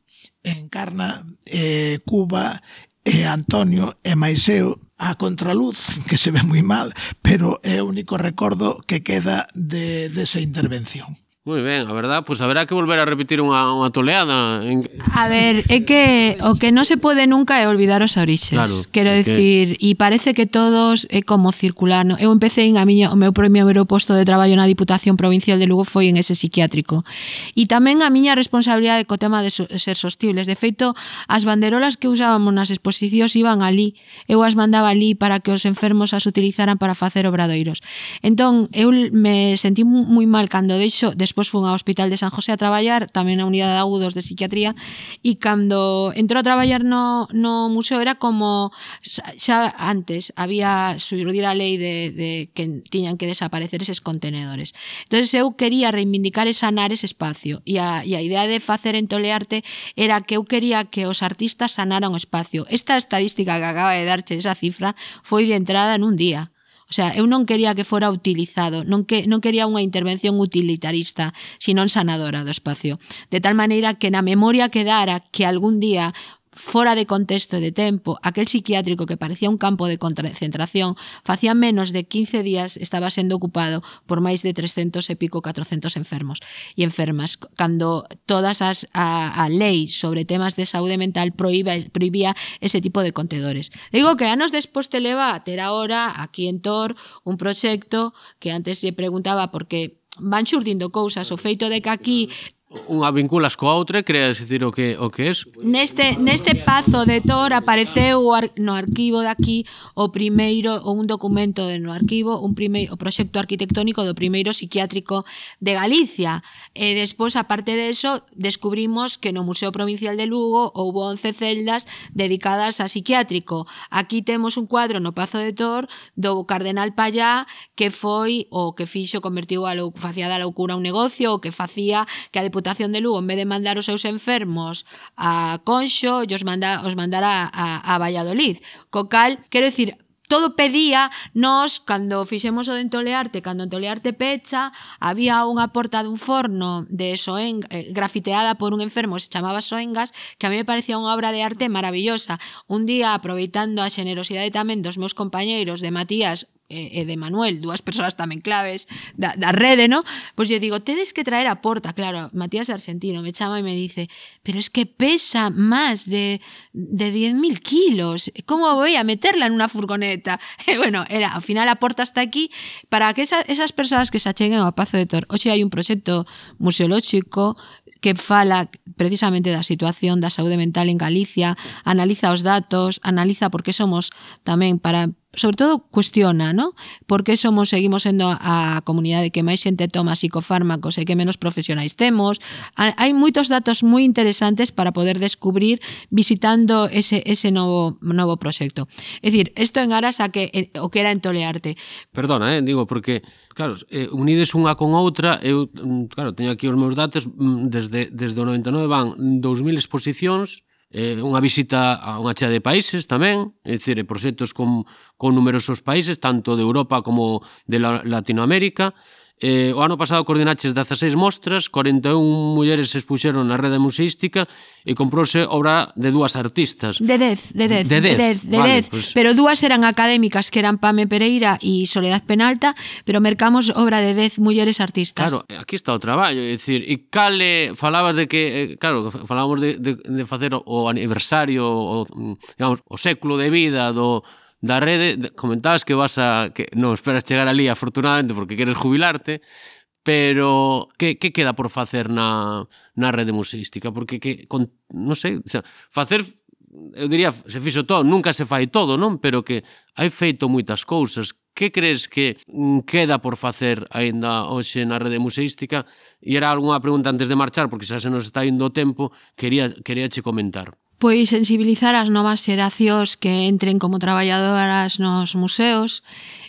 Encarna, eh, Cuba, eh, Antonio e Maiseo a contraluz, que se ve moi mal, pero é o único recordo que queda de, desa de intervención. Moi ben, a verdad, pois pues haberá que volver a repetir unha, unha toleada. En... A ver, é que o que non se pode nunca é olvidar os orixes. Claro, Quero porque... decir, e parece que todos é como circular. No? Eu empecé en a miña, o meu primeiro posto de traballo na Diputación Provincial de Lugo foi en ese psiquiátrico. E tamén a miña responsabilidade co tema de so, ser sostibles. De feito, as banderolas que usábamos nas exposicións iban ali. Eu as mandaba ali para que os enfermos as utilizaran para facer obradoiros. Entón, eu me sentí moi mal cando deixo despois despois fun ao Hospital de San José a traballar, tamén na unidade de agudos de psiquiatría, e cando entrou a traballar no, no museo era como xa antes había surdir a lei de, de que tiñan que desaparecer eses contenedores. entonces eu quería reivindicar e sanar ese espacio, e a, e a idea de facer en Tolearte era que eu quería que os artistas sanaran o espacio. Esta estadística que acaba de darche esa cifra foi de entrada en un día O sea, eu non quería que fora utilizado, non que non quería unha intervención utilitarista, sino sanadora do espacio. De tal maneira que na memoria quedara que algún día fora de contexto e de tempo, aquel psiquiátrico que parecía un campo de concentración, facía menos de 15 días estaba sendo ocupado por máis de 300 e pico 400 enfermos e enfermas, cando todas as a, a lei sobre temas de saúde mental proíba, prohibía ese tipo de contedores. Digo que anos despois te leva a ter ahora aquí en Tor un proxecto que antes se preguntaba por que van xurdindo cousas, o feito de que aquí unha vinculas coa outra e creas dicir o que o que es. Neste neste pazo de Tor apareceu ar, no arquivo daqui o primeiro ou un documento de, no arquivo, un primeiro o proxecto arquitectónico do primeiro psiquiátrico de Galicia. E despois aparte de eso, descubrimos que no Museo Provincial de Lugo houbo 11 celdas dedicadas a psiquiátrico. Aquí temos un cuadro no Pazo de Tor do Cardenal Pallá que foi o que fixo convertiu a lou, facía da loucura un negocio, o que facía que a Deputación de Lugo, en vez de mandar os seus enfermos a Conxo, os, manda, os mandará a, a Valladolid. Co cal, quero dicir, todo pedía, nos, cando fixemos o de Entolearte, cando Entolearte pecha, había unha porta dun forno de Soeng, eh, grafiteada por un enfermo, se chamaba Soengas, que a mí me parecía unha obra de arte maravillosa. Un día, aproveitando a xenerosidade tamén dos meus compañeiros de Matías, e, e de Manuel, dúas persoas tamén claves da, da rede, no? Pois eu digo, tedes que traer a porta, claro, Matías Argentino me chama e me dice, pero es que pesa máis de, de 10.000 kilos, como voy a meterla en unha furgoneta? E eh, bueno, era, ao final a porta está aquí para que esa, esas persoas que se acheguen ao Pazo de Tor. Oxe, hai un proxecto museolóxico que fala precisamente da situación da saúde mental en Galicia, analiza os datos, analiza por que somos tamén para sobre todo cuestiona, ¿no? Por que somos seguimos sendo a comunidade que máis xente toma psicofármacos e que menos profesionais temos? Hai moitos datos moi interesantes para poder descubrir visitando ese ese novo novo proxecto. É dicir, isto en aras a que o que era en Tolearte. Perdona, eh, digo porque claro, eh, unides unha con outra, eu mm, claro, teño aquí os meus datos mm, desde desde o 99 van 2000 exposicións eh, unha visita a unha chea de países tamén, é dicir, proxectos con, con numerosos países, tanto de Europa como de Latinoamérica, Eh, o ano pasado coordinaches 16 mostras, 41 mulleres se expuxeron na rede museística e comprouse obra de dúas artistas. De 10, de 10. De 10, de 10. Vale, pues... Pero dúas eran académicas, que eran Pame Pereira e Soledad Penalta, pero mercamos obra de 10 mulleres artistas. Claro, eh, aquí está o traballo, é dicir, e cale, falabas de que, eh, claro, falábamos de, de, de facer o aniversario, o, mm, digamos, o século de vida do da rede, comentabas que vas a que non esperas chegar ali afortunadamente porque queres jubilarte, pero que que queda por facer na na rede museística, porque que con, non sei, o sea, facer eu diría, se fixo todo, nunca se fai todo, non? Pero que hai feito moitas cousas. Que crees que mm, queda por facer aínda hoxe na rede museística? E era algunha pregunta antes de marchar, porque xa se nos está indo o tempo, quería, quería che comentar pois sensibilizar as novas xeracións que entren como traballadoras nos museos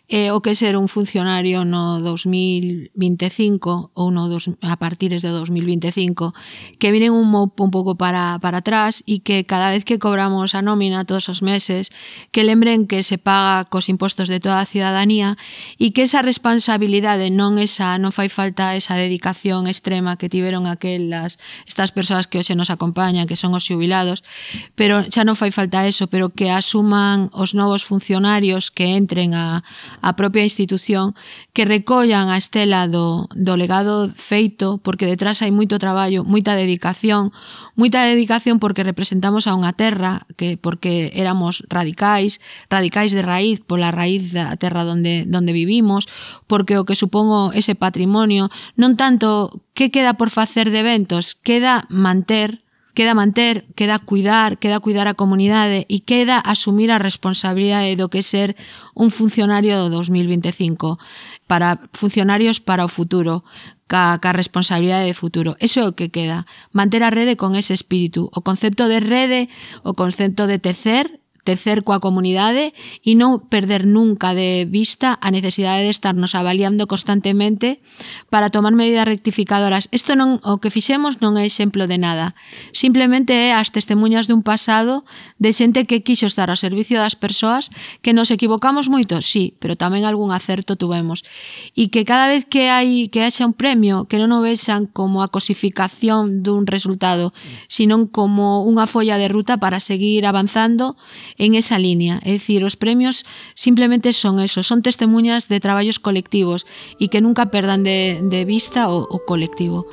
e o que ser un funcionario no 2025 ou no dos, a partir de 2025 que viren un, un pouco para, para atrás e que cada vez que cobramos a nómina todos os meses que lembren que se paga cos impostos de toda a ciudadanía e que esa responsabilidade non esa non fai falta esa dedicación extrema que tiveron aquelas estas persoas que hoxe nos acompañan que son os xubilados pero xa non fai falta eso pero que asuman os novos funcionarios que entren a a propia institución que recollan a estela do, do legado feito porque detrás hai moito traballo, moita dedicación, moita dedicación porque representamos a unha terra que porque éramos radicais, radicais de raíz, pola raíz da terra donde donde vivimos, porque o que supongo ese patrimonio, non tanto que queda por facer de eventos, queda manter queda manter, queda cuidar, queda cuidar a comunidade e queda asumir a responsabilidade do que ser un funcionario do 2025 para funcionarios para o futuro, ca, ca responsabilidade de futuro. Eso é o que queda. Manter a rede con ese espírito. O concepto de rede, o concepto de tecer tecer coa comunidade e non perder nunca de vista a necesidade de estarnos avaliando constantemente para tomar medidas rectificadoras. Isto non o que fixemos non é exemplo de nada. Simplemente é as testemunhas dun pasado de xente que quixo estar ao servicio das persoas que nos equivocamos moito, sí, pero tamén algún acerto tuvemos. E que cada vez que hai que haxa un premio, que non o vexan como a cosificación dun resultado, sino como unha folla de ruta para seguir avanzando en esa línea. É dicir, os premios simplemente son eso, son testemunhas de traballos colectivos e que nunca perdan de, de vista o, o colectivo.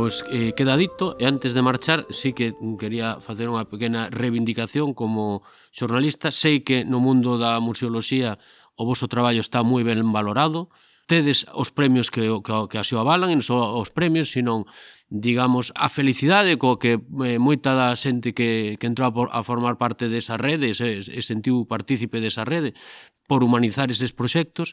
Pois eh, queda dito e antes de marchar sí que quería facer unha pequena reivindicación como xornalista. Sei que no mundo da museoloxía o vosso traballo está moi ben valorado, tedes os premios que, que, que así o avalan, e non só os premios, sino digamos, a felicidade co que eh, moita da xente que, que entrou a, por, a formar parte desa rede e, e sentiu partícipe desa rede por humanizar eses proxectos,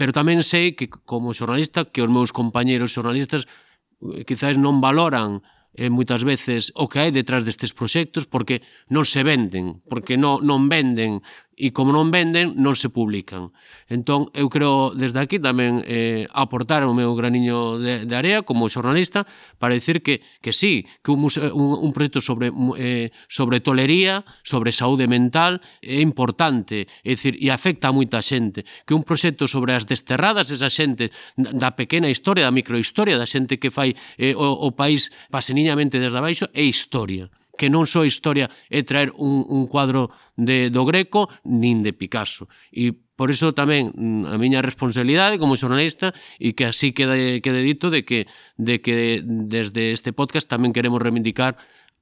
pero tamén sei que como xornalista que os meus compañeros xornalistas eh, quizás non valoran eh, moitas veces o que hai detrás destes proxectos porque non se venden, porque non, non venden e como non venden, non se publican. Entón, eu creo desde aquí tamén eh, aportar o meu graniño de, de area como xornalista para dicir que, que sí, que un, museo, un, un proxecto sobre, eh, sobre tolería, sobre saúde mental é importante, é dicir, e afecta a moita xente. Que un proxecto sobre as desterradas esa xente da pequena historia, da microhistoria, da xente que fai eh, o, o país paseniñamente desde abaixo, é historia que non só historia é traer un, un cuadro de, do Greco nin de Picasso. E por iso tamén mm, a miña responsabilidade como xornalista e que así quede, quede dito de que, de que desde este podcast tamén queremos reivindicar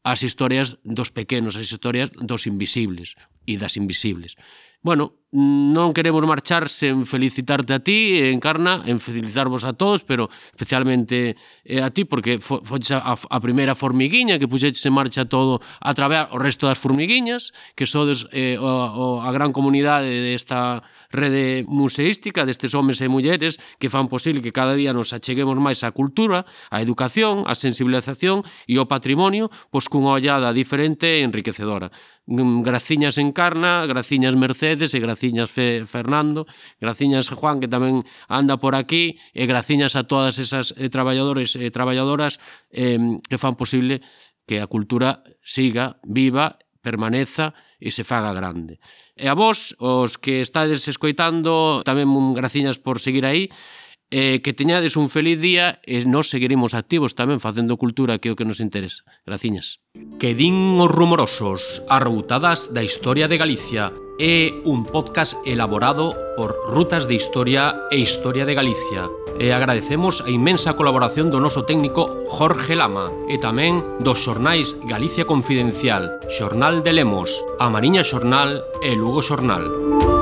as historias dos pequenos, as historias dos invisibles e das invisibles. Bueno, non queremos marchar sen felicitarte a ti, Encarna, en felicitarvos a todos, pero especialmente eh, a ti, porque foi a, a primeira formiguiña que puxeches en marcha todo a través o resto das formiguiñas, que sodes eh, o, o, a gran comunidade desta rede museística, destes homes e mulleres que fan posible que cada día nos acheguemos máis á cultura, á educación, á sensibilización e ao patrimonio, pois cunha ollada diferente e enriquecedora. Mm, graciñas Encarna, graciñas Mercedes e graciñas graciñas Fe, Fernando, graciñas Juan, que tamén anda por aquí, e graciñas a todas esas eh, traballadores e eh, traballadoras eh, que fan posible que a cultura siga viva, permaneza e se faga grande. E a vos, os que estades escoitando, tamén graciñas por seguir aí, eh, que teñades un feliz día e nós seguiremos activos tamén facendo cultura que é o que nos interesa. Graciñas. Que din os rumorosos, arroutadas da historia de Galicia é un podcast elaborado por Rutas de Historia e Historia de Galicia. E agradecemos a inmensa colaboración do noso técnico Jorge Lama e tamén dos xornais Galicia Confidencial, Xornal de Lemos, A Mariña Xornal e Lugo Xornal. Música